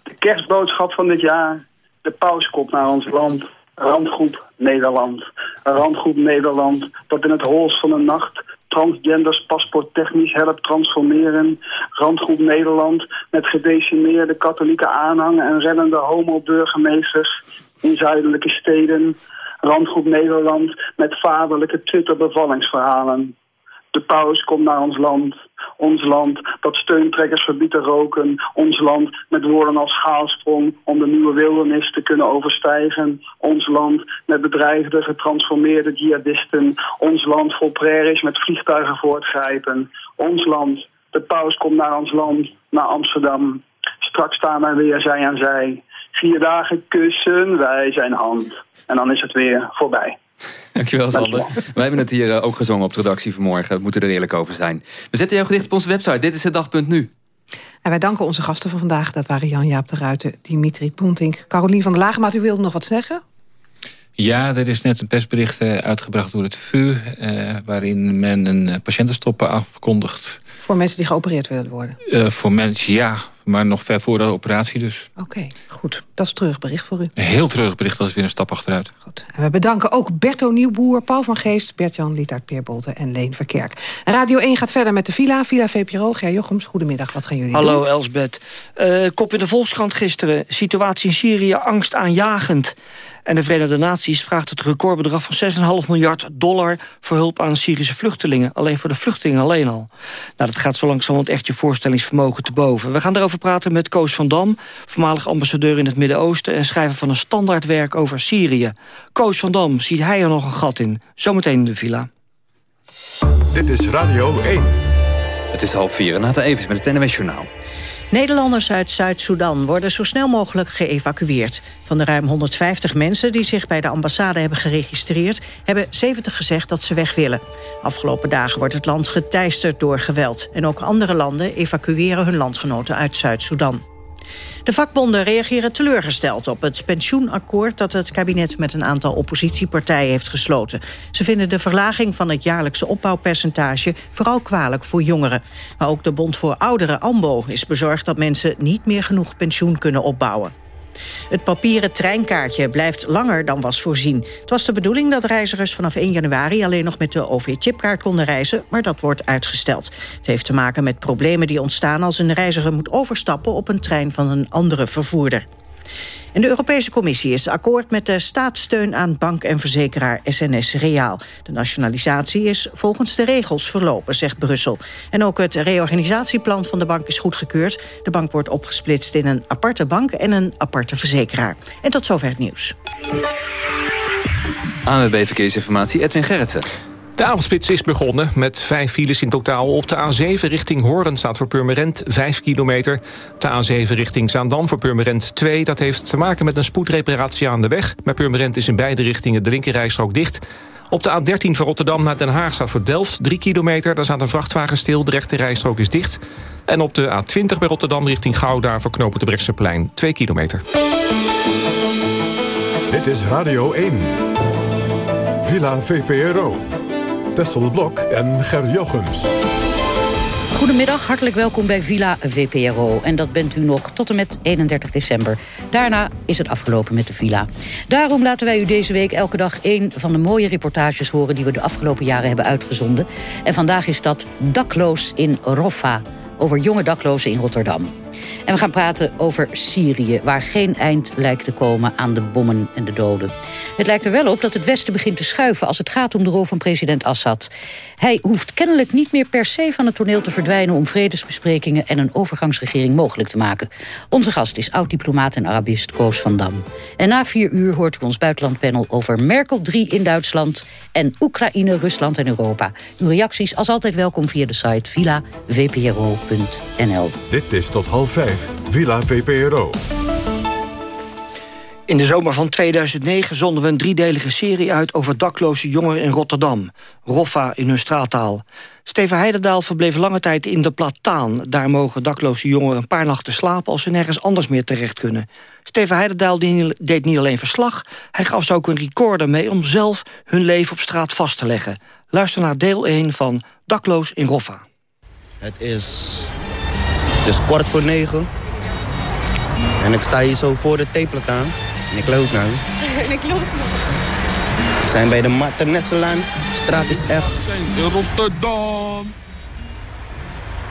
De kerstboodschap van dit jaar. De paus komt naar ons land. Randgroep Nederland. Randgroep Nederland dat in het hols van de nacht transgenders paspoorttechnisch helpt transformeren. Randgroep Nederland met gedecimeerde katholieke aanhang en reddende homo-burgemeesters in zuidelijke steden. Randgroep Nederland met vaderlijke Twitter-bevallingsverhalen. De paus komt naar ons land. Ons land dat steuntrekkers verbiedt roken. Ons land met woorden als schaalsprong om de nieuwe wildernis te kunnen overstijgen. Ons land met bedreigde, getransformeerde jihadisten. Ons land vol prairies met vliegtuigen voortgrijpen. Ons land, de paus komt naar ons land, naar Amsterdam. Straks staan wij weer zij aan zij. Vier dagen kussen wij zijn hand. En dan is het weer voorbij. Dankjewel, Sander. Wij hebben het hier ook gezongen op de redactie vanmorgen. We moeten er eerlijk over zijn. We zetten jouw gedicht op onze website. Dit is het dag.nu. En wij danken onze gasten van vandaag. Dat waren Jan-Jaap de Ruiten, Dimitri Pontink, Carolien van der Lagemaat. U wilde nog wat zeggen? Ja, er is net een persbericht uitgebracht door het VU... Eh, waarin men een patiëntenstop afkondigt. Voor mensen die geopereerd willen worden? Uh, voor mensen, ja. Maar nog ver voor de operatie dus. Oké, okay, goed. Dat is terug bericht voor u. Een heel terug bericht, dat is weer een stap achteruit. Goed. En we bedanken ook Berto Nieuwboer, Paul van Geest... Bert-Jan Lietaert, Peer Bolte en Leen Verkerk. Radio 1 gaat verder met de Villa. Villa VPRO, Ger Jochems, goedemiddag. Wat gaan jullie Hallo, doen? Hallo Elsbeth. Uh, kop in de Volkskrant gisteren. Situatie in Syrië angstaanjagend. En de Verenigde Naties vraagt het recordbedrag van 6,5 miljard dollar... voor hulp aan Syrische vluchtelingen. Alleen voor de vluchtelingen alleen al. Nou, dat gaat zo langzamerhand echt je voorstellingsvermogen te boven. We gaan praten met Koos van Dam... voormalig ambassadeur in het Midden-Oosten... en schrijver van een standaardwerk over Syrië. Koos van Dam, ziet hij er nog een gat in? Zometeen in de villa. Dit is Radio 1. Het is half vier en laten even met het NWS Journaal. Nederlanders uit Zuid-Soedan worden zo snel mogelijk geëvacueerd. Van de ruim 150 mensen die zich bij de ambassade hebben geregistreerd... hebben 70 gezegd dat ze weg willen. Afgelopen dagen wordt het land geteisterd door geweld. En ook andere landen evacueren hun landgenoten uit Zuid-Soedan. De vakbonden reageren teleurgesteld op het pensioenakkoord... dat het kabinet met een aantal oppositiepartijen heeft gesloten. Ze vinden de verlaging van het jaarlijkse opbouwpercentage... vooral kwalijk voor jongeren. Maar ook de Bond voor Ouderen, AMBO, is bezorgd... dat mensen niet meer genoeg pensioen kunnen opbouwen. Het papieren treinkaartje blijft langer dan was voorzien. Het was de bedoeling dat reizigers vanaf 1 januari... alleen nog met de OV-chipkaart konden reizen, maar dat wordt uitgesteld. Het heeft te maken met problemen die ontstaan... als een reiziger moet overstappen op een trein van een andere vervoerder. De Europese Commissie is akkoord met de staatssteun aan bank en verzekeraar SNS Reaal. De nationalisatie is volgens de regels verlopen, zegt Brussel. En ook het reorganisatieplan van de bank is goedgekeurd. De bank wordt opgesplitst in een aparte bank en een aparte verzekeraar. En tot zover het nieuws. ANWB Verkeersinformatie, Edwin Gerritsen. De avondspits is begonnen met vijf files in totaal. Op de A7 richting Hoorn staat voor Purmerend 5 kilometer. De A7 richting Zaandam voor Purmerend 2. Dat heeft te maken met een spoedreparatie aan de weg. Bij Purmerend is in beide richtingen de linkerrijstrook dicht. Op de A13 van Rotterdam naar Den Haag staat voor Delft 3 kilometer. Daar staat een vrachtwagen stil, de rechte rijstrook is dicht. En op de A20 bij Rotterdam richting Gouda voor knopen de Brechtseplein 2 kilometer. Dit is Radio 1. Villa VPRO. Tessel Blok en Ger Jochems. Goedemiddag, hartelijk welkom bij Villa VPRO. En dat bent u nog tot en met 31 december. Daarna is het afgelopen met de Villa. Daarom laten wij u deze week elke dag één van de mooie reportages horen... die we de afgelopen jaren hebben uitgezonden. En vandaag is dat Dakloos in Roffa, over jonge daklozen in Rotterdam. En we gaan praten over Syrië, waar geen eind lijkt te komen aan de bommen en de doden. Het lijkt er wel op dat het Westen begint te schuiven als het gaat om de rol van president Assad. Hij hoeft kennelijk niet meer per se van het toneel te verdwijnen om vredesbesprekingen en een overgangsregering mogelijk te maken. Onze gast is oud-diplomaat en Arabist Koos van Dam. En na vier uur hoort u ons buitenlandpanel over Merkel 3 in Duitsland en Oekraïne, Rusland en Europa. Uw reacties als altijd welkom via de site villavpro.nl. Dit is tot half vijf, Villa VPRO. In de zomer van 2009 zonden we een driedelige serie uit... over dakloze jongeren in Rotterdam. Roffa in hun straattaal. Steven Heidendaal verbleef lange tijd in de Plataan. Daar mogen dakloze jongeren een paar nachten slapen... als ze nergens anders meer terecht kunnen. Steven Heidendaal deed niet alleen verslag... hij gaf ze ook een recorder mee om zelf hun leven op straat vast te leggen. Luister naar deel 1 van Dakloos in Roffa. Het is, het is kwart voor negen. En ik sta hier zo voor de theeplataan. En ik loop nou. [LAUGHS] En ik loop nog. We zijn bij de Maternesselaan. De straat is echt... We zijn in Rotterdam.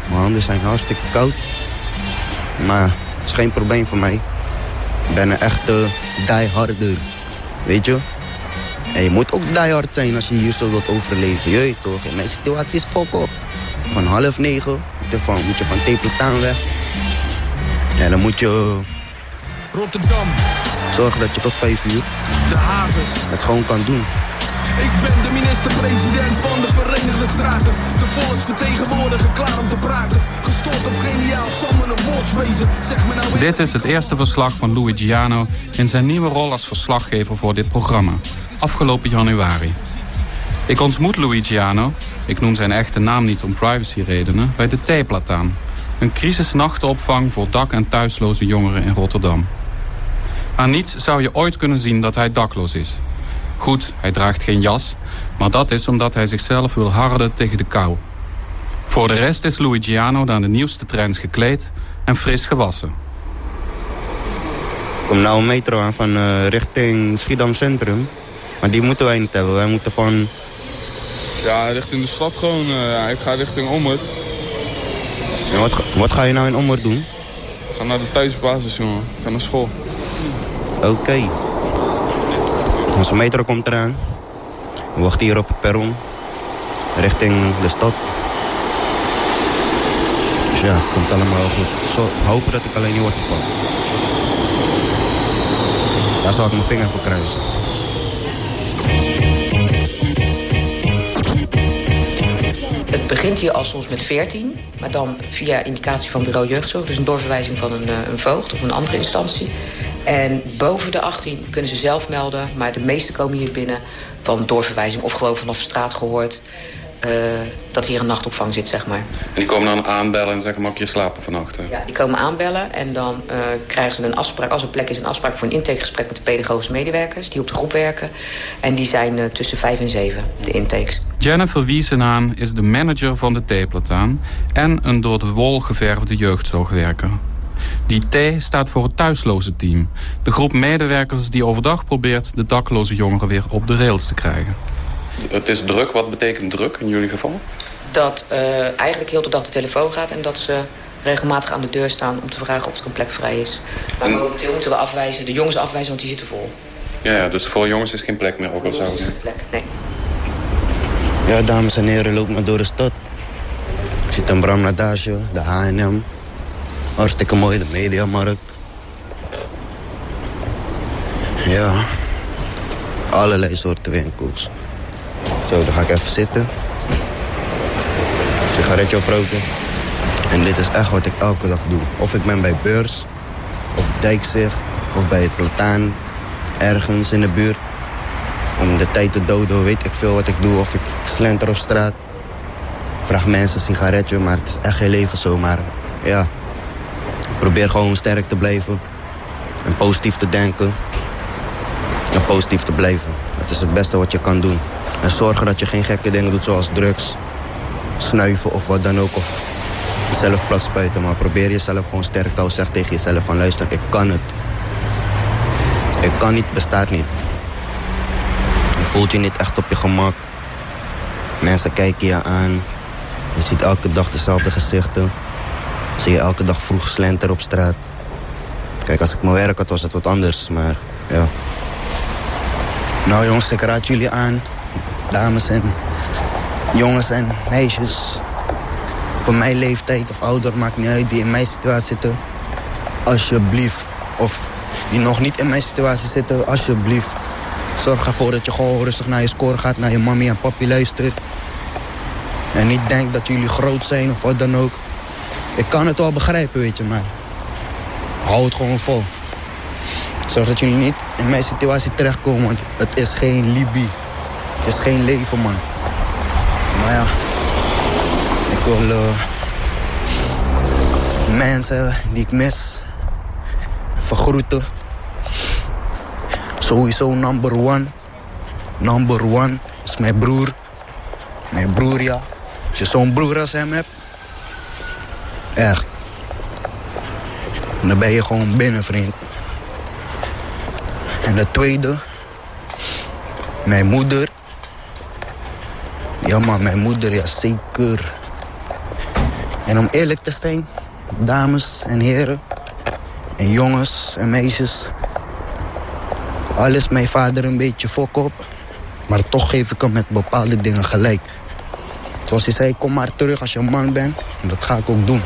Mijn handen zijn hartstikke koud. Maar het is geen probleem voor mij. Ik ben een echte dieharder. Weet je? En je moet ook diehard zijn als je hier zo wilt overleven. Je toch? mijn situatie is fok op. Van half negen moet je van, moet je van Tepeltaan weg. En dan moet je... Rotterdam. Zorgen dat je tot vijf uur De havens. het gewoon kan doen. Ik ben de minister-president van de Verenigde Staten. De volksvertegenwoordiger klaar om te praten. Gestoord op geniaal, samen een woordswezen. Zeg me nou Dit is het eerste verslag van Luigiano in zijn nieuwe rol als verslaggever voor dit programma. Afgelopen januari. Ik ontmoet Luigiano, ik noem zijn echte naam niet om privacyredenen, bij de Theeplataan. Een crisisnachtenopvang voor dak- en thuisloze jongeren in Rotterdam. Aan niets zou je ooit kunnen zien dat hij dakloos is. Goed, hij draagt geen jas, maar dat is omdat hij zichzelf wil harden tegen de kou. Voor de rest is Luigiano naar de nieuwste trends gekleed en fris gewassen. Er komt nou een metro aan van eh, richting Schiedam Centrum. Maar die moeten wij niet hebben. Wij moeten van... Ja, richting de stad gewoon. eh, ik ga richting Ommer. En wat, ga- wat ga je nou in Ommer doen? Ik ga naar de thuisbasis, jongen. Ik ga naar school. Oké. Onze metro komt eraan. We wachten hier op het perron. Richting de stad. Dus ja, het komt allemaal goed. Zo, hopen dat ik alleen niet word gepakt. Daar zal ik mijn vinger voor kruisen. Het begint hier al soms met 14, maar dan via indicatie van bureau jeugdzorg. Dus een doorverwijzing van een, een voogd of een andere instantie. En boven de 18 kunnen ze zelf melden, maar de meeste komen hier binnen van doorverwijzing of gewoon vanaf de straat gehoord. Uh, dat hier een nachtopvang zit, zeg maar. En die komen dan aanbellen en zeggen, mag ik hier slapen vannacht? Ja, die komen aanbellen en dan uh, krijgen ze een afspraak... als er plek is, een afspraak voor een intakegesprek met de pedagogische medewerkers... die op de groep werken. En die zijn uh, tussen vijf en zeven, de intakes. Jennifer Wiesenaan is de manager van de Theeplataan... en een door de wol geverfde jeugdzorgwerker. Die T staat voor het thuisloze team. De groep medewerkers die overdag probeert de dakloze jongeren weer op de rails te krijgen. Het is druk. Wat betekent druk in jullie geval? Dat uh, eigenlijk heel de dag de telefoon gaat en dat ze regelmatig aan de deur staan om te vragen of er een plek vrij is. Maar en... momenteel moeten we afwijzen, de jongens afwijzen, want die zitten vol. Ja, ja dus voor jongens is geen plek meer, ook al zou ik plek, nee. Ja, dames en heren, loop maar door de stad. Ik zit in Bram Nadage, de H&M. Hartstikke mooi, de Mediamarkt. Ja, allerlei soorten winkels. Zo, dan ga ik even zitten. Sigaretje oproken. En dit is echt wat ik elke dag doe. Of ik ben bij Beurs, of Dijkzicht, of bij het Plataan. Ergens in de buurt. Om de tijd te doden, weet ik veel wat ik doe. Of ik slenter op straat. vraag mensen een sigaretje, maar het is echt geen leven zo. Maar ja, ik probeer gewoon sterk te blijven. En positief te denken. En positief te blijven. Dat is het beste wat je kan doen. En zorgen dat je geen gekke dingen doet zoals drugs, snuiven of wat dan ook. Of jezelf plat spuiten. Maar probeer jezelf gewoon sterk te houden. Zeg tegen jezelf van luister, ik kan het. Ik kan niet, bestaat niet. Voelt je niet echt op je gemak. Mensen kijken je aan. Je ziet elke dag dezelfde gezichten. Zie je elke dag vroeg slenter op straat. Kijk, als ik mijn werk had was het wat anders, maar ja. Nou jongens, ik raad jullie aan dames en jongens en meisjes van mijn leeftijd of ouder, maakt niet uit, die in mijn situatie zitten. Alsjeblieft. Of die nog niet in mijn situatie zitten, alsjeblieft. Zorg ervoor dat je gewoon rustig naar je score gaat, naar je mami en papi luistert. En niet denkt dat jullie groot zijn of wat dan ook. Ik kan het wel begrijpen, weet je, maar hou het gewoon vol. Zorg dat jullie niet in mijn situatie terechtkomen, want het is geen Libië. Het is geen leven, man. Maar ja, ik wil uh, mensen die ik mis vergroeten. Sowieso number one. Number one is mijn broer. Mijn broer, ja. Als je zo'n broer als hem hebt. Echt. Dan ben je gewoon binnen, vriend. En de tweede. Mijn moeder. Ja, maar mijn moeder, ja, zeker. En om eerlijk te zijn, dames en heren... en jongens en meisjes... al is mijn vader een beetje fok op... maar toch geef ik hem met bepaalde dingen gelijk. Zoals hij zei, kom maar terug als je een man bent. En dat ga ik ook doen.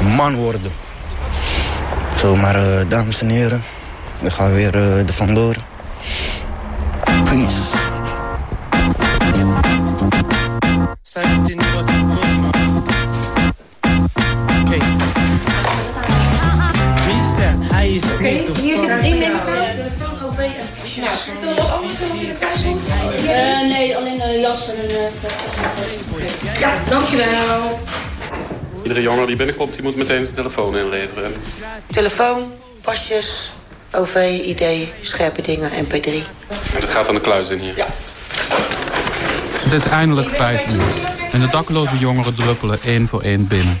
Een man worden. Zo, maar uh, dames en heren... we gaan weer uh, er vandoor. Peace. Ja, dankjewel. Iedere jongen die binnenkomt, die moet meteen zijn telefoon inleveren. Telefoon, pasjes, OV, ID, scherpe dingen, mp3. En dat gaat aan de kluis in hier? Ja. Het is eindelijk vijf uur en de dakloze jongeren druppelen één voor één binnen.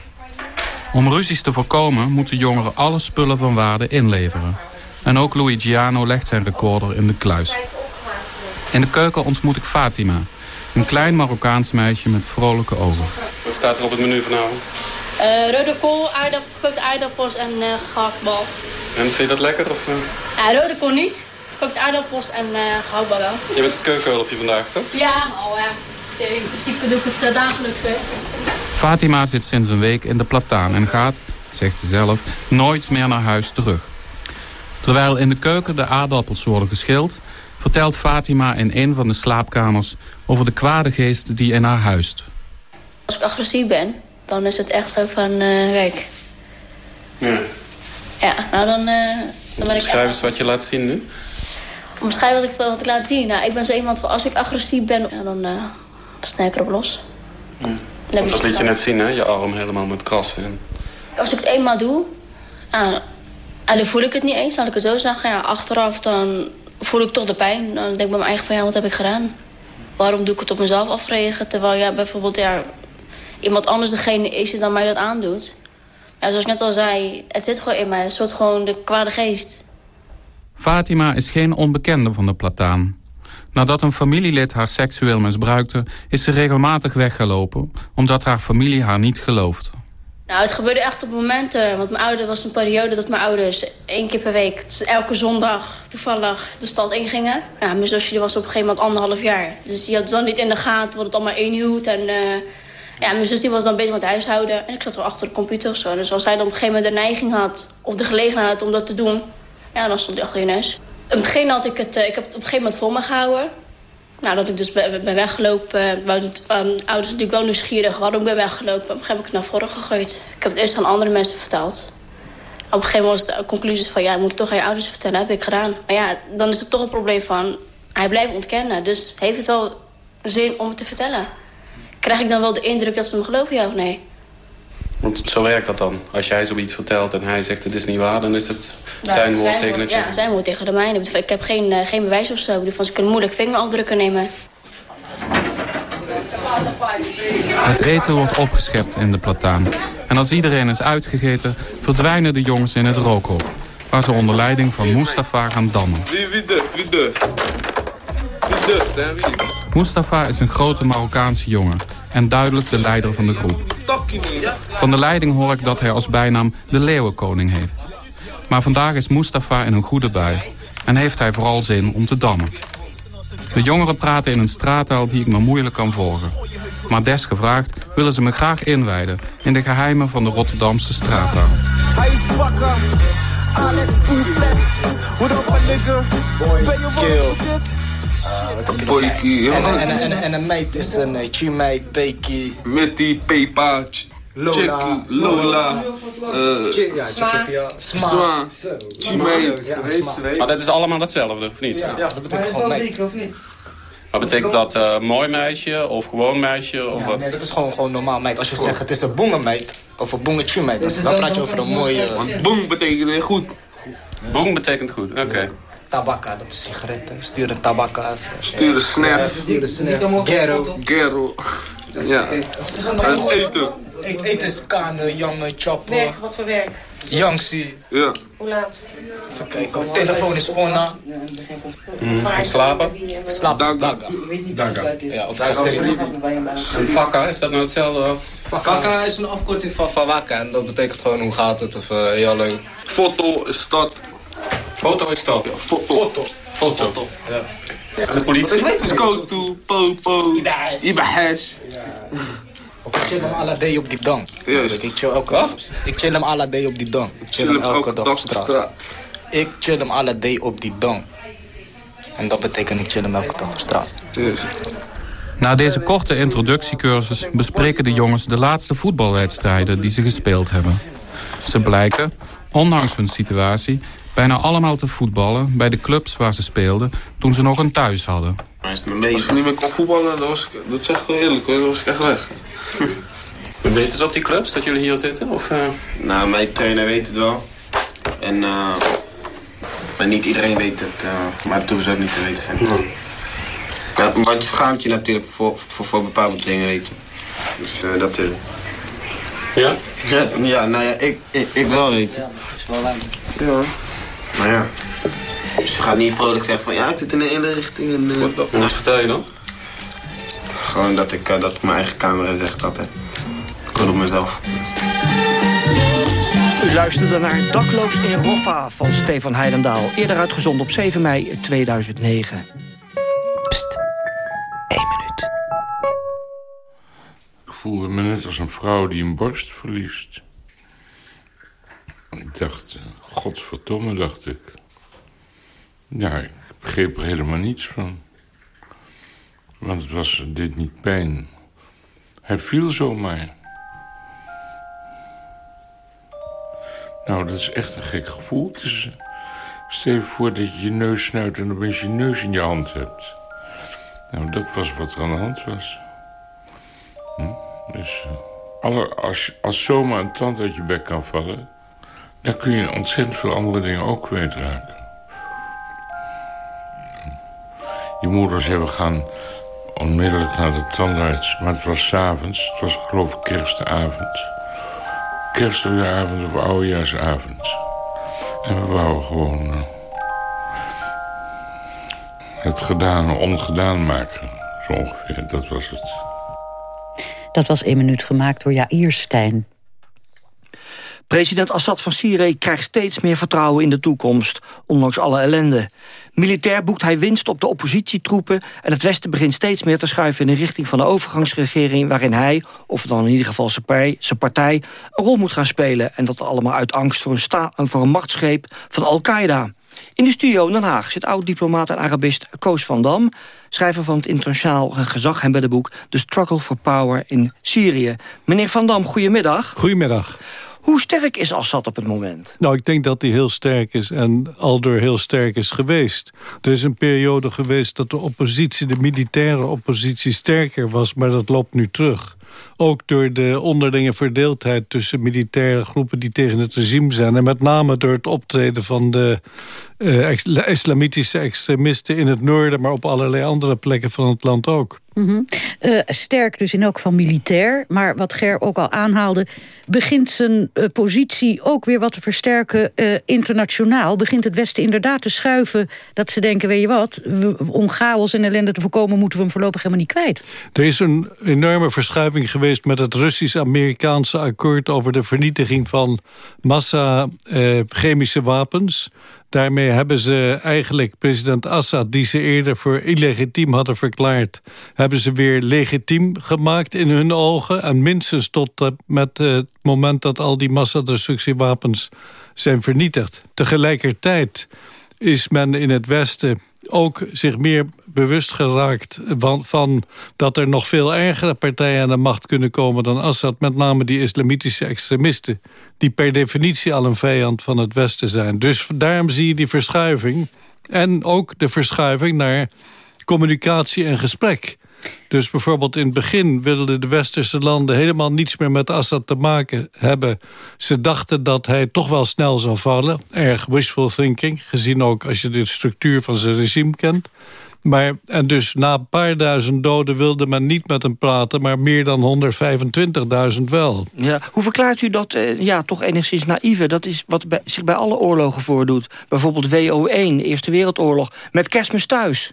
Om ruzies te voorkomen moeten jongeren alle spullen van waarde inleveren. En ook Luigiano legt zijn recorder in de kluis. In de keuken ontmoet ik Fatima. Een klein Marokkaans meisje met vrolijke ogen. Wat staat er op het menu vanavond? Uh, rode kool, aardappel, gekookte aardappels en uh, gehaktbal. En vind je dat lekker? Of, uh... Ja, rode kool niet. Gekookte aardappels en uh, gehaktbal wel. Je bent het keukenhulpje vandaag, toch? Ja, oh ja. In principe doe ik het dagelijks. Fatima zit sinds een week in de plataan en gaat, zegt ze zelf, nooit meer naar huis terug. Terwijl in de keuken de aardappels worden geschild... vertelt Fatima in een van de slaapkamers over de kwade geest die in haar huist. Als ik agressief ben, dan is het echt zo van, uh, kijk. Ja. Ja, nou dan, uh, dan ben ik... Beschrijf eens wat je laat zien nu. Omschrijf wat ik, wat ik laat zien. Nou, ik ben zo iemand van, als ik agressief ben, ja, dan, uh, dan ik erop los. Ja. Want dat liet je net zien, hè? Je arm helemaal met krassen. En... Als ik het eenmaal doe, en dan voel ik het niet eens, laat ik het zo zeggen. Ja, achteraf dan voel ik toch de pijn. Dan denk ik bij mijn eigen van, ja, wat heb ik gedaan? Waarom doe ik het op mezelf afregen? Terwijl ja, bijvoorbeeld ja, iemand anders degene is die dan mij dat aandoet. Ja, zoals ik net al zei, het zit gewoon in mij. Een soort gewoon de kwade geest. Fatima is geen onbekende van de plataan. Nadat een familielid haar seksueel misbruikte... is ze regelmatig weggelopen... omdat haar familie haar niet gelooft. Nou, het gebeurde echt op momenten. Want mijn ouder was een periode dat mijn ouders één keer per week... Dus elke zondag toevallig de stad ingingen. Mijn zusje was op een gegeven moment anderhalf jaar. Dus die had dan niet in de gaten wat het allemaal inhield. En uh, ja, mijn zus die was dan bezig met huishouden. En ik zat wel achter de computer of zo. Dus als hij dan op een gegeven moment de neiging had... of de gelegenheid had om dat te doen... ja, dan stond hij achter je neus. In het begin had ik het, uh, ik heb het op een gegeven moment voor me gehouden. Nou, dat ik dus ben, weggelopen. Waren um, ouders natuurlijk wel nieuwsgierig waarom ik ben weggelopen. Op een gegeven moment heb ik naar voren gegooid. Ik heb het eerst aan andere mensen verteld. Op een gegeven moment was de conclusie van... ja, je moet het toch aan je ouders vertellen, heb ik gedaan. Maar ja, dan is het toch een probleem van... hij blijft ontkennen. Dus heeft het wel zin om het te vertellen? Krijg ik dan wel de indruk dat ze me geloven, ja of nee? Want zo werkt dat dan. Als jij zoiets vertelt en hij zegt het is niet waar... dan is het nou, zijn woord tegen het Ja, zijn woord tegen de mijne. Ik heb geen, uh, geen bewijs of zo. Dus ze kunnen moeilijk vingerafdrukken nemen. Het eten wordt opgeschept in de plataan. En als iedereen is uitgegeten, verdwijnen de jongens in het rookhok. Waar ze onder leiding van Mustafa gaan dammen. Wie, wie durft, wie durft? Wie durft, hè, wie? Mustafa is een grote Marokkaanse jongen en duidelijk de leider van de groep. Van de leiding hoor ik dat hij als bijnaam de Leeuwenkoning heeft. Maar vandaag is Mustafa in een goede bui en heeft hij vooral zin om te dammen. De jongeren praten in een straattaal die ik maar moeilijk kan volgen. Maar desgevraagd willen ze me graag inwijden in de geheimen van de Rotterdamse straattaal. Hij is bakker, Alex What up, nigga? Ben je Boykie, en, en, en, en, een meid is een Chimeit, Beiki. Met die Pepa, Lola, Lola, uh, ja, Sma, Chimeit. Maar dat is allemaal hetzelfde, of niet? Ja, dat betekent gewoon meid. Wat betekent dat? Uh, mooi meisje of gewoon meisje? Of ja? Nee, dat is gewoon, gewoon normaal meid. Als je zegt het is een bongemeid of een bongetje meid, dus dan praat je over een mooie... Want bong betekent goed. Bong betekent goed, oké. Okay. Tabakka, dat is sigaretten. Stuur een tabakka. Stuur een snef. Stuur een snef. Gero. Gero. Ja. En eten. Eten is kanen, jongen, choppen. Werk, wat voor werk? Yangsi. Ja. Hoe laat? Even kijken, telefoon is Fonna. Mm. Slapen? Slaap is Daga. Daga. Ja, of Vakka, is dat nou hetzelfde als... Vakka is een afkorting van Fawaka en dat betekent gewoon hoe gaat het of uh, ja leuk. Foto is dat. Foto is dat? Ja, foto. Foto. Foto. Foto. Ja. De politie? Skotu, popo, ibahash. Of ik chill hem alle day op die dang. Juist. Ik chill elke Wat? Ik chill hem alle day op die dang. Ik chill, hem elke dag op straat. Ik chill hem alle day op die dang. En dat betekent ik chill hem elke dag op straat. Juist. Na deze korte introductiecursus bespreken de jongens de laatste voetbalwedstrijden die ze gespeeld hebben. Ze blijken, ondanks hun situatie, bijna allemaal te voetballen bij de clubs waar ze speelden toen ze nog een thuis hadden. Als ik niet meer kon voetballen, dan was ik, dat zeg ik gewoon eerlijk, hoor, dan was ik echt weg. [LAUGHS] Weten ze op die clubs dat jullie hier zitten? Of, uh... Nou, mijn trainer weet het wel. En, uh, maar niet iedereen weet het. Uh, maar dat hoeven ze ook niet te weten. Ik. Nee. Ja, want je schaamt je natuurlijk voor, voor, voor bepaalde dingen, weet je. Dus uh, dat... Ja? ja? Ja, nou ja, ik, ik, ik wel, weet je. Ja, dat is wel lang. Ja. Nou ja. Dus je gaat niet vrolijk zeggen van ja, ik zit in de ene richting. En, uh... wat, wat vertel je dan? Gewoon dat ik, uh, dat ik mijn eigen camera zeg altijd. Gewoon op mezelf. U luisterde naar Dakloos in Roffa van Stefan Heidendaal. Eerder uitgezonden op 7 mei 2009. Pst, 1 minuut. Ik voelde me net als een vrouw die een borst verliest. Ik dacht, godverdomme, dacht ik. Ja, ik begreep er helemaal niets van. Want het was dit niet pijn. Hij viel zomaar. Nou, dat is echt een gek gevoel. Is, stel je voor dat je je neus snuit en opeens je neus in je hand hebt. Nou, dat was wat er aan de hand was. Hm? Dus als, als zomaar een tand uit je bek kan vallen... dan kun je ontzettend veel andere dingen ook kwijtraken. Je moeder zei, we gaan onmiddellijk naar de tandarts. Maar het was s'avonds, het was geloof ik kerstavond. Kerstavond of oudejaarsavond. En we wouden gewoon... Uh, het gedaan ongedaan maken, zo ongeveer. Dat was het. Dat was één minuut gemaakt door Jair Stijn. President Assad van Syrië krijgt steeds meer vertrouwen in de toekomst, ondanks alle ellende. Militair boekt hij winst op de oppositietroepen... en het Westen begint steeds meer te schuiven in de richting van de overgangsregering... waarin hij, of dan in ieder geval zijn partij, een rol moet gaan spelen. En dat allemaal uit angst voor een, voor een machtsgreep van Al-Qaeda. In de studio in Den Haag zit oud-diplomaat en Arabist Koos van Dam... schrijver van het internationaal gezaghebende boek... The Struggle for Power in Syrië. Meneer van Dam, goedemiddag. Goedemiddag. Hoe sterk is Assad op het moment? Nou, ik denk dat hij heel sterk is en al door heel sterk is geweest. Er is een periode geweest dat de oppositie, de militaire oppositie, sterker was... maar dat loopt nu terug. Ook door de onderlinge verdeeldheid tussen militaire groepen die tegen het regime zijn. En met name door het optreden van de uh, islamitische extremisten in het noorden... maar op allerlei andere plekken van het land ook. Mm sterk dus in elk geval militair. Maar wat Ger ook al aanhaalde... begint zijn uh, positie ook weer wat te versterken internationaal. Begint het Westen inderdaad te schuiven... dat ze denken, weet je wat, om chaos en ellende te voorkomen... moeten we hem voorlopig helemaal niet kwijt. Er is een enorme verschuiving geweest... met het Russisch-Amerikaanse akkoord... over de vernietiging van massa chemische wapens... Daarmee hebben ze eigenlijk president Assad... die ze eerder voor illegitiem hadden verklaard... hebben ze weer legitiem gemaakt in hun ogen. En minstens tot met het moment dat al die massadestructiewapens zijn vernietigd. Tegelijkertijd is men in het Westen ook zich meer bewust geraakt van, van, dat er nog veel ergere partijen aan de macht kunnen komen dan Assad. Met name die islamitische extremisten. Die per definitie al een vijand van het Westen zijn. Dus daarom zie je die verschuiving. En ook de verschuiving naar communicatie en gesprek. Dus bijvoorbeeld in het begin wilden de westerse landen... helemaal niets meer met Assad te maken hebben. Ze dachten dat hij toch wel snel zou vallen. Erg wishful thinking, gezien ook als je de structuur van zijn regime kent. Maar, en dus na een paar duizend doden wilde men niet met hem praten... maar meer dan 125.000 wel. Ja. Hoe verklaart u dat eh, ja, toch enigszins naïeve? Dat is wat bij, zich bij alle oorlogen voordoet. Bijvoorbeeld WO1, de Eerste Wereldoorlog, met kerstmis thuis.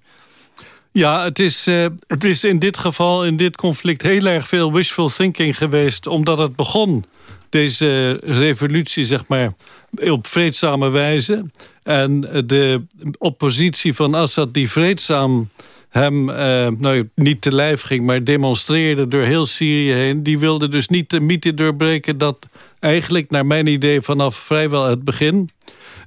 Ja, het is, uh, het is in dit geval, in dit conflict... heel erg veel wishful thinking geweest, omdat het begon... deze revolutie, zeg maar, op vreedzame wijze. En de oppositie van Assad die vreedzaam hem uh, nou, niet te lijf ging... maar demonstreerde door heel Syrië heen... die wilde dus niet de mythe doorbreken dat eigenlijk, naar mijn idee... vanaf vrijwel het begin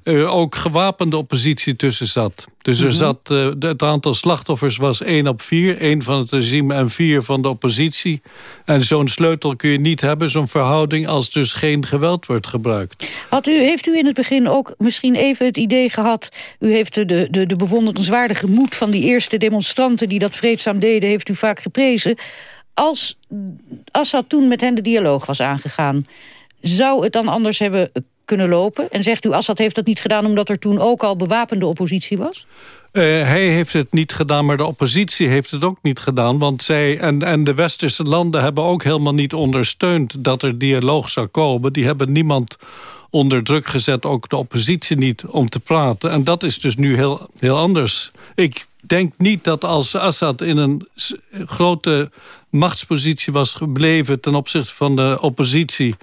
er ook gewapende oppositie tussen zat. Dus er mhm. zat, uh, het aantal slachtoffers was 1 op 4. 1 van het regime en 4 van de oppositie. En zo'n sleutel kun je niet hebben, zo'n verhouding... als dus geen geweld wordt gebruikt. Had u, heeft u in het begin ook misschien even het idee gehad... u heeft de, de, de bewonderenswaardige moed van die eerste demonstranten... die dat vreedzaam deden, heeft u vaak geprezen... als Assad toen met hen de dialoog was aangegaan... zou het dan anders hebben kunnen lopen? En zegt u, Assad heeft dat niet gedaan omdat er toen ook al bewapende oppositie was? Uh, hij heeft het niet gedaan, maar de oppositie heeft het ook niet gedaan. Want zij en, en de westerse landen hebben ook helemaal niet ondersteund... dat er dialoog zou komen. Die hebben niemand onder druk gezet, ook de oppositie niet, om te praten. En dat is dus nu heel, heel anders. Ik denk niet dat als Assad in een grote machtspositie was gebleven... ten opzichte van de oppositie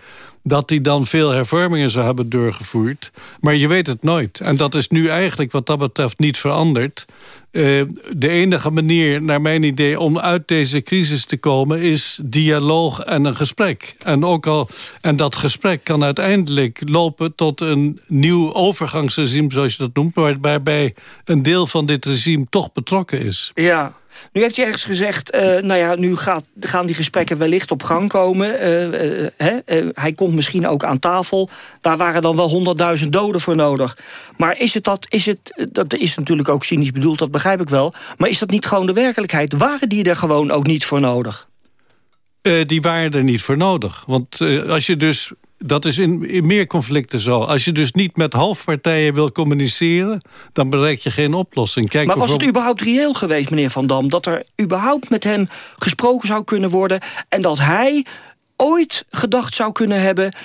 dat hij dan veel hervormingen zou hebben doorgevoerd. Maar je weet het nooit. En dat is nu eigenlijk wat dat betreft niet veranderd. Uh, de enige manier, naar mijn idee, om uit deze crisis te komen... is dialoog en een gesprek. En, ook al, en dat gesprek kan uiteindelijk lopen tot een nieuw overgangsregime... zoals je dat noemt, waarbij een deel van dit regime toch betrokken is. Ja, Nu heeft hij ergens gezegd, uh, nou ja, nu gaat, gaan die gesprekken wellicht op gang komen. Uh, uh, hij komt misschien ook aan tafel. Daar waren dan wel honderdduizend doden voor nodig. Maar is het dat, is het, dat is natuurlijk ook cynisch bedoeld, dat begrijp ik wel. Maar is dat niet gewoon de werkelijkheid? Waren die er gewoon ook niet voor nodig? die waren er niet voor nodig. Want als je dus dat is in, in, meer conflicten zo. Als je dus niet met halfpartijen wil communiceren... dan bereik je geen oplossing. Kijk, maar was het überhaupt reëel geweest, meneer Van Dam... dat er überhaupt met hem gesproken zou kunnen worden... en dat hij ooit gedacht zou kunnen hebben...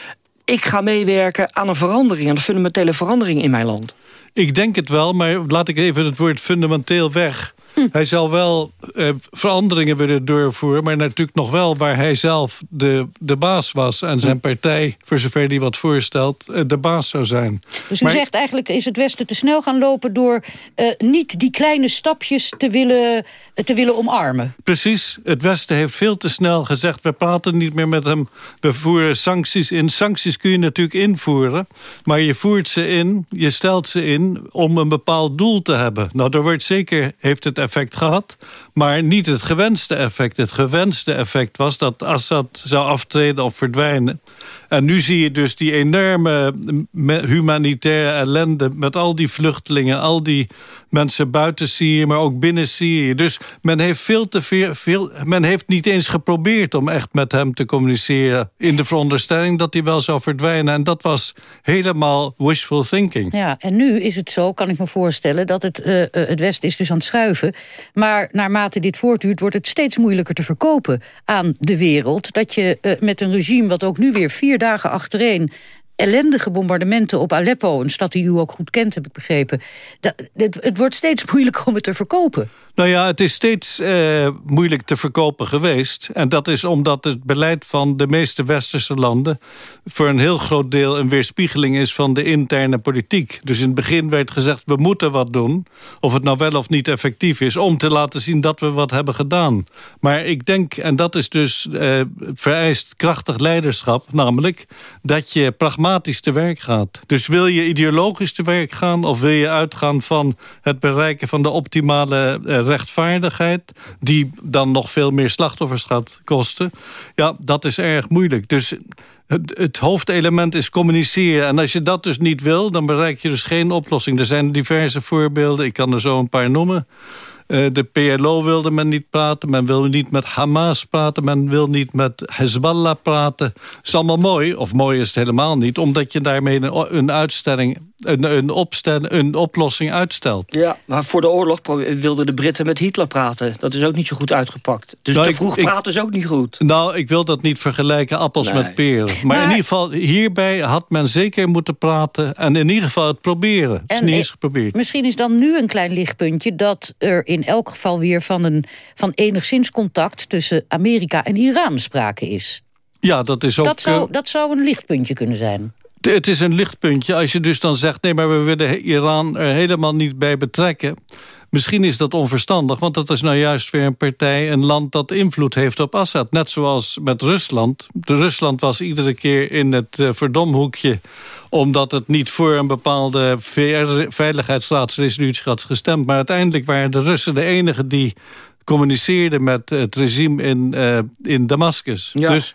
ik ga meewerken aan een verandering... aan een fundamentele verandering in mijn land? Ik denk het wel, maar laat ik even het woord fundamenteel weg... [LAUGHS] Hij zal wel eh, veranderingen willen doorvoeren... maar natuurlijk nog wel waar hij zelf de, de baas was... en zijn hm. partij, voor zover hij wat voorstelt, eh, de baas zou zijn. Dus u zegt eigenlijk, is het Westen te snel gaan lopen... door uh, niet die kleine stapjes te willen, te willen omarmen? Precies. Het Westen heeft veel te snel gezegd... we praten niet meer met hem, we voeren sancties in. Sancties kun je natuurlijk invoeren... maar je voert ze in, je stelt ze in... om een bepaald doel te hebben. Nou, daar wordt zeker, heeft het effect gehad. Maar niet het gewenste effect. Het gewenste effect was dat Assad zou aftreden of verdwijnen. En nu zie je dus die enorme humanitaire ellende... met al die vluchtelingen, al die mensen buiten Syrië... maar ook binnen Syrië. Dus men heeft, veel te veel, men heeft niet eens geprobeerd om echt met hem te communiceren... in de veronderstelling dat hij wel zou verdwijnen. En dat was helemaal wishful thinking. Ja, en nu is het zo, kan ik me voorstellen... dat het, uh, het Westen is dus aan het schuiven. Maar naarmate dit voortduurt, wordt het steeds moeilijker te verkopen aan de wereld. Dat je uh, met een regime wat ook nu weer vier dagen achtereen ellendige bombardementen op Aleppo... een stad die u ook goed kent, heb ik begrepen. Dat, het wordt steeds [LAUGHS] moeilijker om het te verkopen. Nou ja, het is steeds uh, moeilijk te verkopen geweest. En dat is omdat het beleid van de meeste westerse landen... voor een heel groot deel een weerspiegeling is van de interne politiek. Dus in het begin werd gezegd, we moeten wat doen. Of het nou wel of niet effectief is. Om te laten zien dat we wat hebben gedaan. Maar ik denk, en dat is dus uh, vereist krachtig leiderschap... namelijk dat je pragmatisch te werk gaat. Dus wil je ideologisch te werk gaan... of wil je uitgaan van het bereiken van de optimale... Uh, rechtvaardigheid... die dan nog veel meer slachtoffers gaat kosten... ja, dat is erg moeilijk. Dus het, het, hoofdelement is communiceren. En als je dat dus niet wil, dan bereik je dus geen oplossing. Er zijn diverse voorbeelden, ik kan er zo een paar noemen... Eh, de PLO wilde men niet praten. Men wilde niet met Hamas praten. Men wil niet met Hezbollah praten. Dat is allemaal mooi. Of mooi is het helemaal niet. Omdat je daarmee een, een uitstelling, een, een, opstel, een oplossing uitstelt. Ja, maar voor de oorlog wilden de Britten met Hitler praten. Dat is ook niet zo goed uitgepakt. Dus nou, te vroeg ik, praten is ook niet goed. Nou, ik wil dat niet vergelijken, appels met peren. Maar, in ieder geval, hierbij had men zeker moeten praten. En in ieder geval het proberen. Het is niet eens geprobeerd. Misschien is dan nu een klein lichtpuntje... dat er in in elk geval weer van, een, van enigszins contact... tussen Amerika en Iran sprake is. Ja, dat is ook... Dat zou, eh, dat zou een lichtpuntje kunnen zijn. Het is een lichtpuntje. Als je dus dan zegt... nee, maar we willen Iran er helemaal niet bij betrekken... Misschien is dat onverstandig, want dat is nou juist weer een partij... een land dat invloed heeft op Assad. Net zoals met Rusland. De Rusland was iedere keer in het uh, verdomhoekje omdat het niet voor een bepaalde veiligheidsraadsresolutie had gestemd. Maar uiteindelijk waren de Russen de enigen die communiceerden met het regime in, uh, in Damascus. Ja. Dus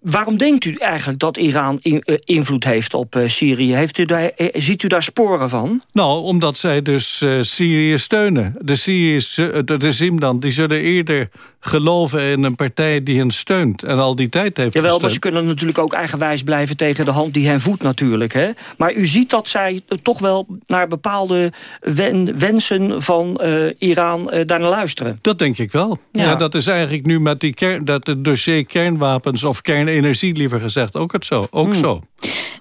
waarom denkt u eigenlijk dat Iran eh, invloed heeft op uh, Syrië? Heeft u daar, ziet u daar sporen van? Nou, omdat zij dus Syrië steunen. De Syriërs, het regime dan, die zullen eerder geloven in een partij die hen steunt. En al die tijd heeft Jawel, maar ze kunnen natuurlijk ook eigenwijs blijven tegen de hand die hen voedt natuurlijk. Hè? Maar u ziet dat zij toch wel naar bepaalde wensen van Iran daar naar luisteren. Dat denk ik wel. Ja. dat is eigenlijk nu met die kern, dat het dossier kernwapens... of kernenergie liever gezegd ook het zo. Ook hmm. zo.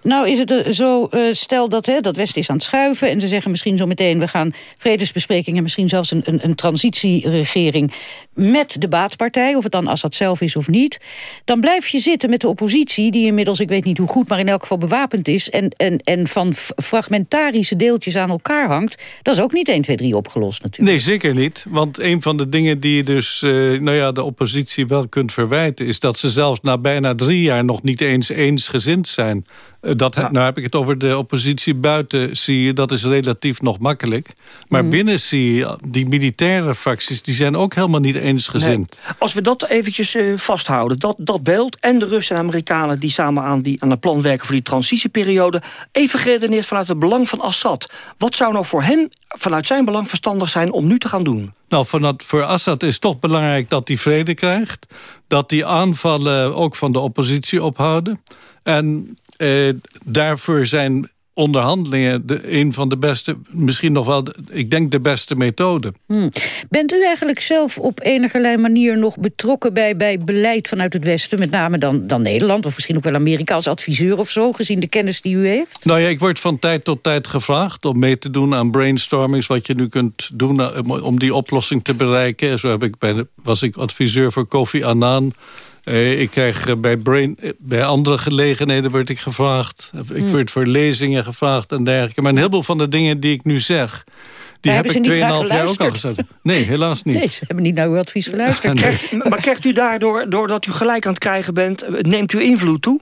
Nou is het eh, zo, uh, stel dat hè, dat Westen is aan het schuiven... en ze zeggen misschien zo meteen... we gaan vredesbesprekingen, misschien zelfs een, een, een transitieregering... met de baatpartij, of het dan Assad zelf is of niet... dan blijf je zitten met de oppositie, die inmiddels, ik weet niet hoe goed... maar in elk geval bewapend is en, en, en van fragmentarische deeltjes aan elkaar hangt. Dat is ook niet 1, 2, 3 opgelost natuurlijk. Nee, zeker niet. Want een van de dingen die je dus uh, nou ja, de oppositie wel kunt verwijten... is dat ze zelfs na bijna drie jaar nog niet eens eensgezind zijn. Eh, dat, Nou heb ik het over de oppositie buiten Syrië. Dat is relatief nog makkelijk. Maar mhm. binnen Syrië, die militaire fracties... die zijn ook helemaal niet eensgezind. Als we dat eventjes uh, vasthouden, dat, dat beeld... en de Russen en Amerikanen die samen aan, die, aan het plan werken... voor die transitieperiode, even geredeneerd vanuit het belang van Assad. Wat zou nou voor hem vanuit zijn belang verstandig zijn om nu te gaan doen? Nou, voor Assad is toch belangrijk dat hij vrede krijgt. Dat die aanvallen ook van de oppositie ophouden. En eh, daarvoor zijn onderhandelingen de, een van de beste, misschien nog wel, ik denk de beste methode. Hmm. Bent u eigenlijk zelf op enige manier nog betrokken bij, bij beleid vanuit het Westen, met name dan, dan Nederland, of misschien ook wel Amerika als adviseur of zo, gezien de kennis die u heeft? Nou ja, ik word van tijd tot tijd gevraagd om mee te doen aan brainstormings, wat je nu kunt doen eh, om die oplossing te bereiken. Zo heb ik bij, was ik adviseur voor Kofi Annan ik krijg eh, bij, brain, eh, bij andere gelegenheden word ik gevraagd. Ik hmm. word voor lezingen gevraagd en dergelijke. Maar een heleboel van de dingen die ik nu zeg... Die heb ik 2,5 jaar ook al gezegd. Nee, helaas niet. Nee, ze hebben niet naar uw advies geluisterd. [LAUGHS] Maar krijgt u daardoor, doordat u gelijk aan het krijgen bent... neemt u invloed toe?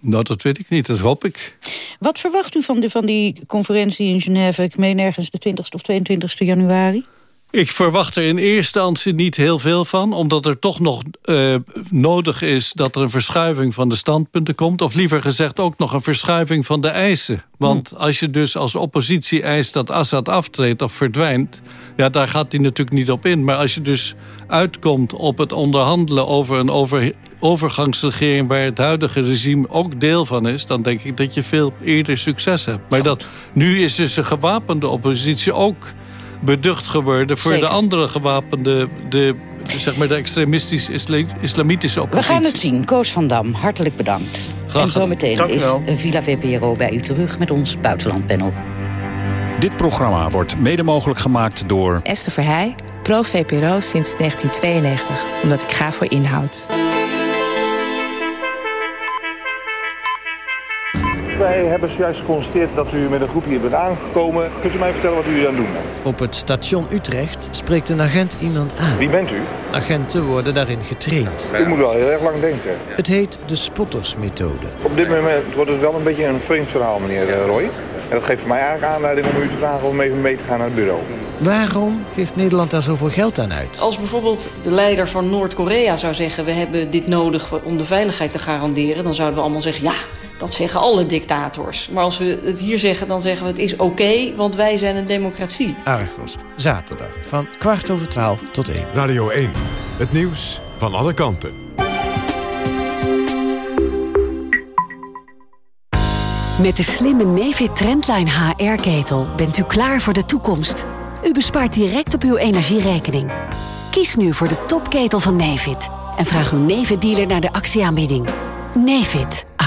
Nou, dat weet ik niet, dat hoop ik. Wat verwacht u van, de, van die conferentie in Genève... ik meen ergens de 20ste of 22 e januari? Ik verwacht er in eerste instantie niet heel veel van... omdat er toch nog uh, nodig is dat er een verschuiving van de standpunten komt... of liever gezegd ook nog een verschuiving van de eisen. Want hm. als je dus als oppositie eist dat Assad aftreedt of verdwijnt... ja, daar gaat hij natuurlijk niet op in. Maar als je dus uitkomt op het onderhandelen over een over, overgangsregering... waar het huidige regime ook deel van is... dan denk ik dat je veel eerder succes hebt. Maar dat, nu is dus een gewapende oppositie ook beducht geworden... voor de andere gewapende, de, zeg maar de extremistisch-islamitische oppositie. We gaan het zien. Koos van Dam, hartelijk bedankt. Graag en zometeen is Villa VPRO bij u terug met ons buitenlandpanel. Dit programma wordt mede mogelijk gemaakt door... Esther Verheij, pro-VPRO sinds 1992. Omdat ik ga voor inhoud. Wij hebben zojuist geconstateerd dat u met een groep hier bent aangekomen. Kunt u mij vertellen wat u hier aan het doen bent? Op het station Utrecht spreekt een agent iemand aan. Wie bent u? Agenten worden daarin getraind. U moet wel heel erg lang denken. Het heet de spottersmethode. Op dit moment wordt het wel een beetje een vreemd verhaal, meneer eh, Roy. En dat geeft voor mij eigenlijk aanleiding om u te vragen om even mee te gaan naar het bureau. Waarom geeft Nederland daar zoveel geld aan uit? Als bijvoorbeeld de leider van Noord-Korea zou zeggen... we hebben dit nodig om de veiligheid te garanderen... dan zouden we allemaal zeggen, ja, dat zeggen alle dictators. Maar als we het hier zeggen, dan zeggen we het is oké, want wij zijn een democratie. Argos, zaterdag, van kwart over twaalf tot één. Radio 1, het nieuws van alle kanten. Met de slimme Nefit Trendline HR-ketel bent u klaar voor de toekomst. U bespaart direct op uw energierekening. Kies nu voor de topketel van Nefit en vraag uw Nefit-dealer naar de actieaanbieding. Nefit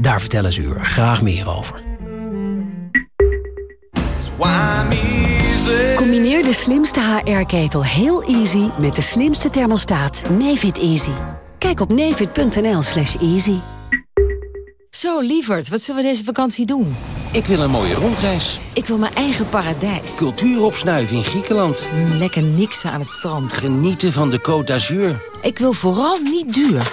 Daar vertellen ze u er graag meer over. Combineer de slimste HR-ketel heel easy met de slimste thermostaat Nefit Easy. Kijk op nefit.nl slash easy. Zo, lieverd, wat zullen we deze vakantie doen? Ik wil een mooie rondreis. Ik wil mijn eigen paradijs. Cultuur opsnuiven in Griekenland. Mm, lekker niksen aan het strand. Genieten van de Côte d'Azur. Ik wil vooral niet duur.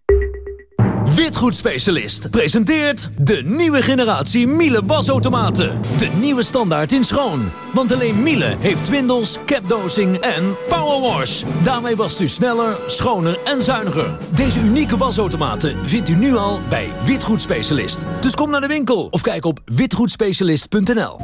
Witgoedspecialist presenteert de nieuwe generatie Miele wasautomaten. De nieuwe standaard in schoon. Want alleen Miele heeft twindels, capdosing en powerwash. Daarmee wast u sneller, schoner en zuiniger. Deze unieke wasautomaten vindt u nu al bij Witgoedspecialist. Dus kom naar de winkel of kijk op witgoedspecialist.nl.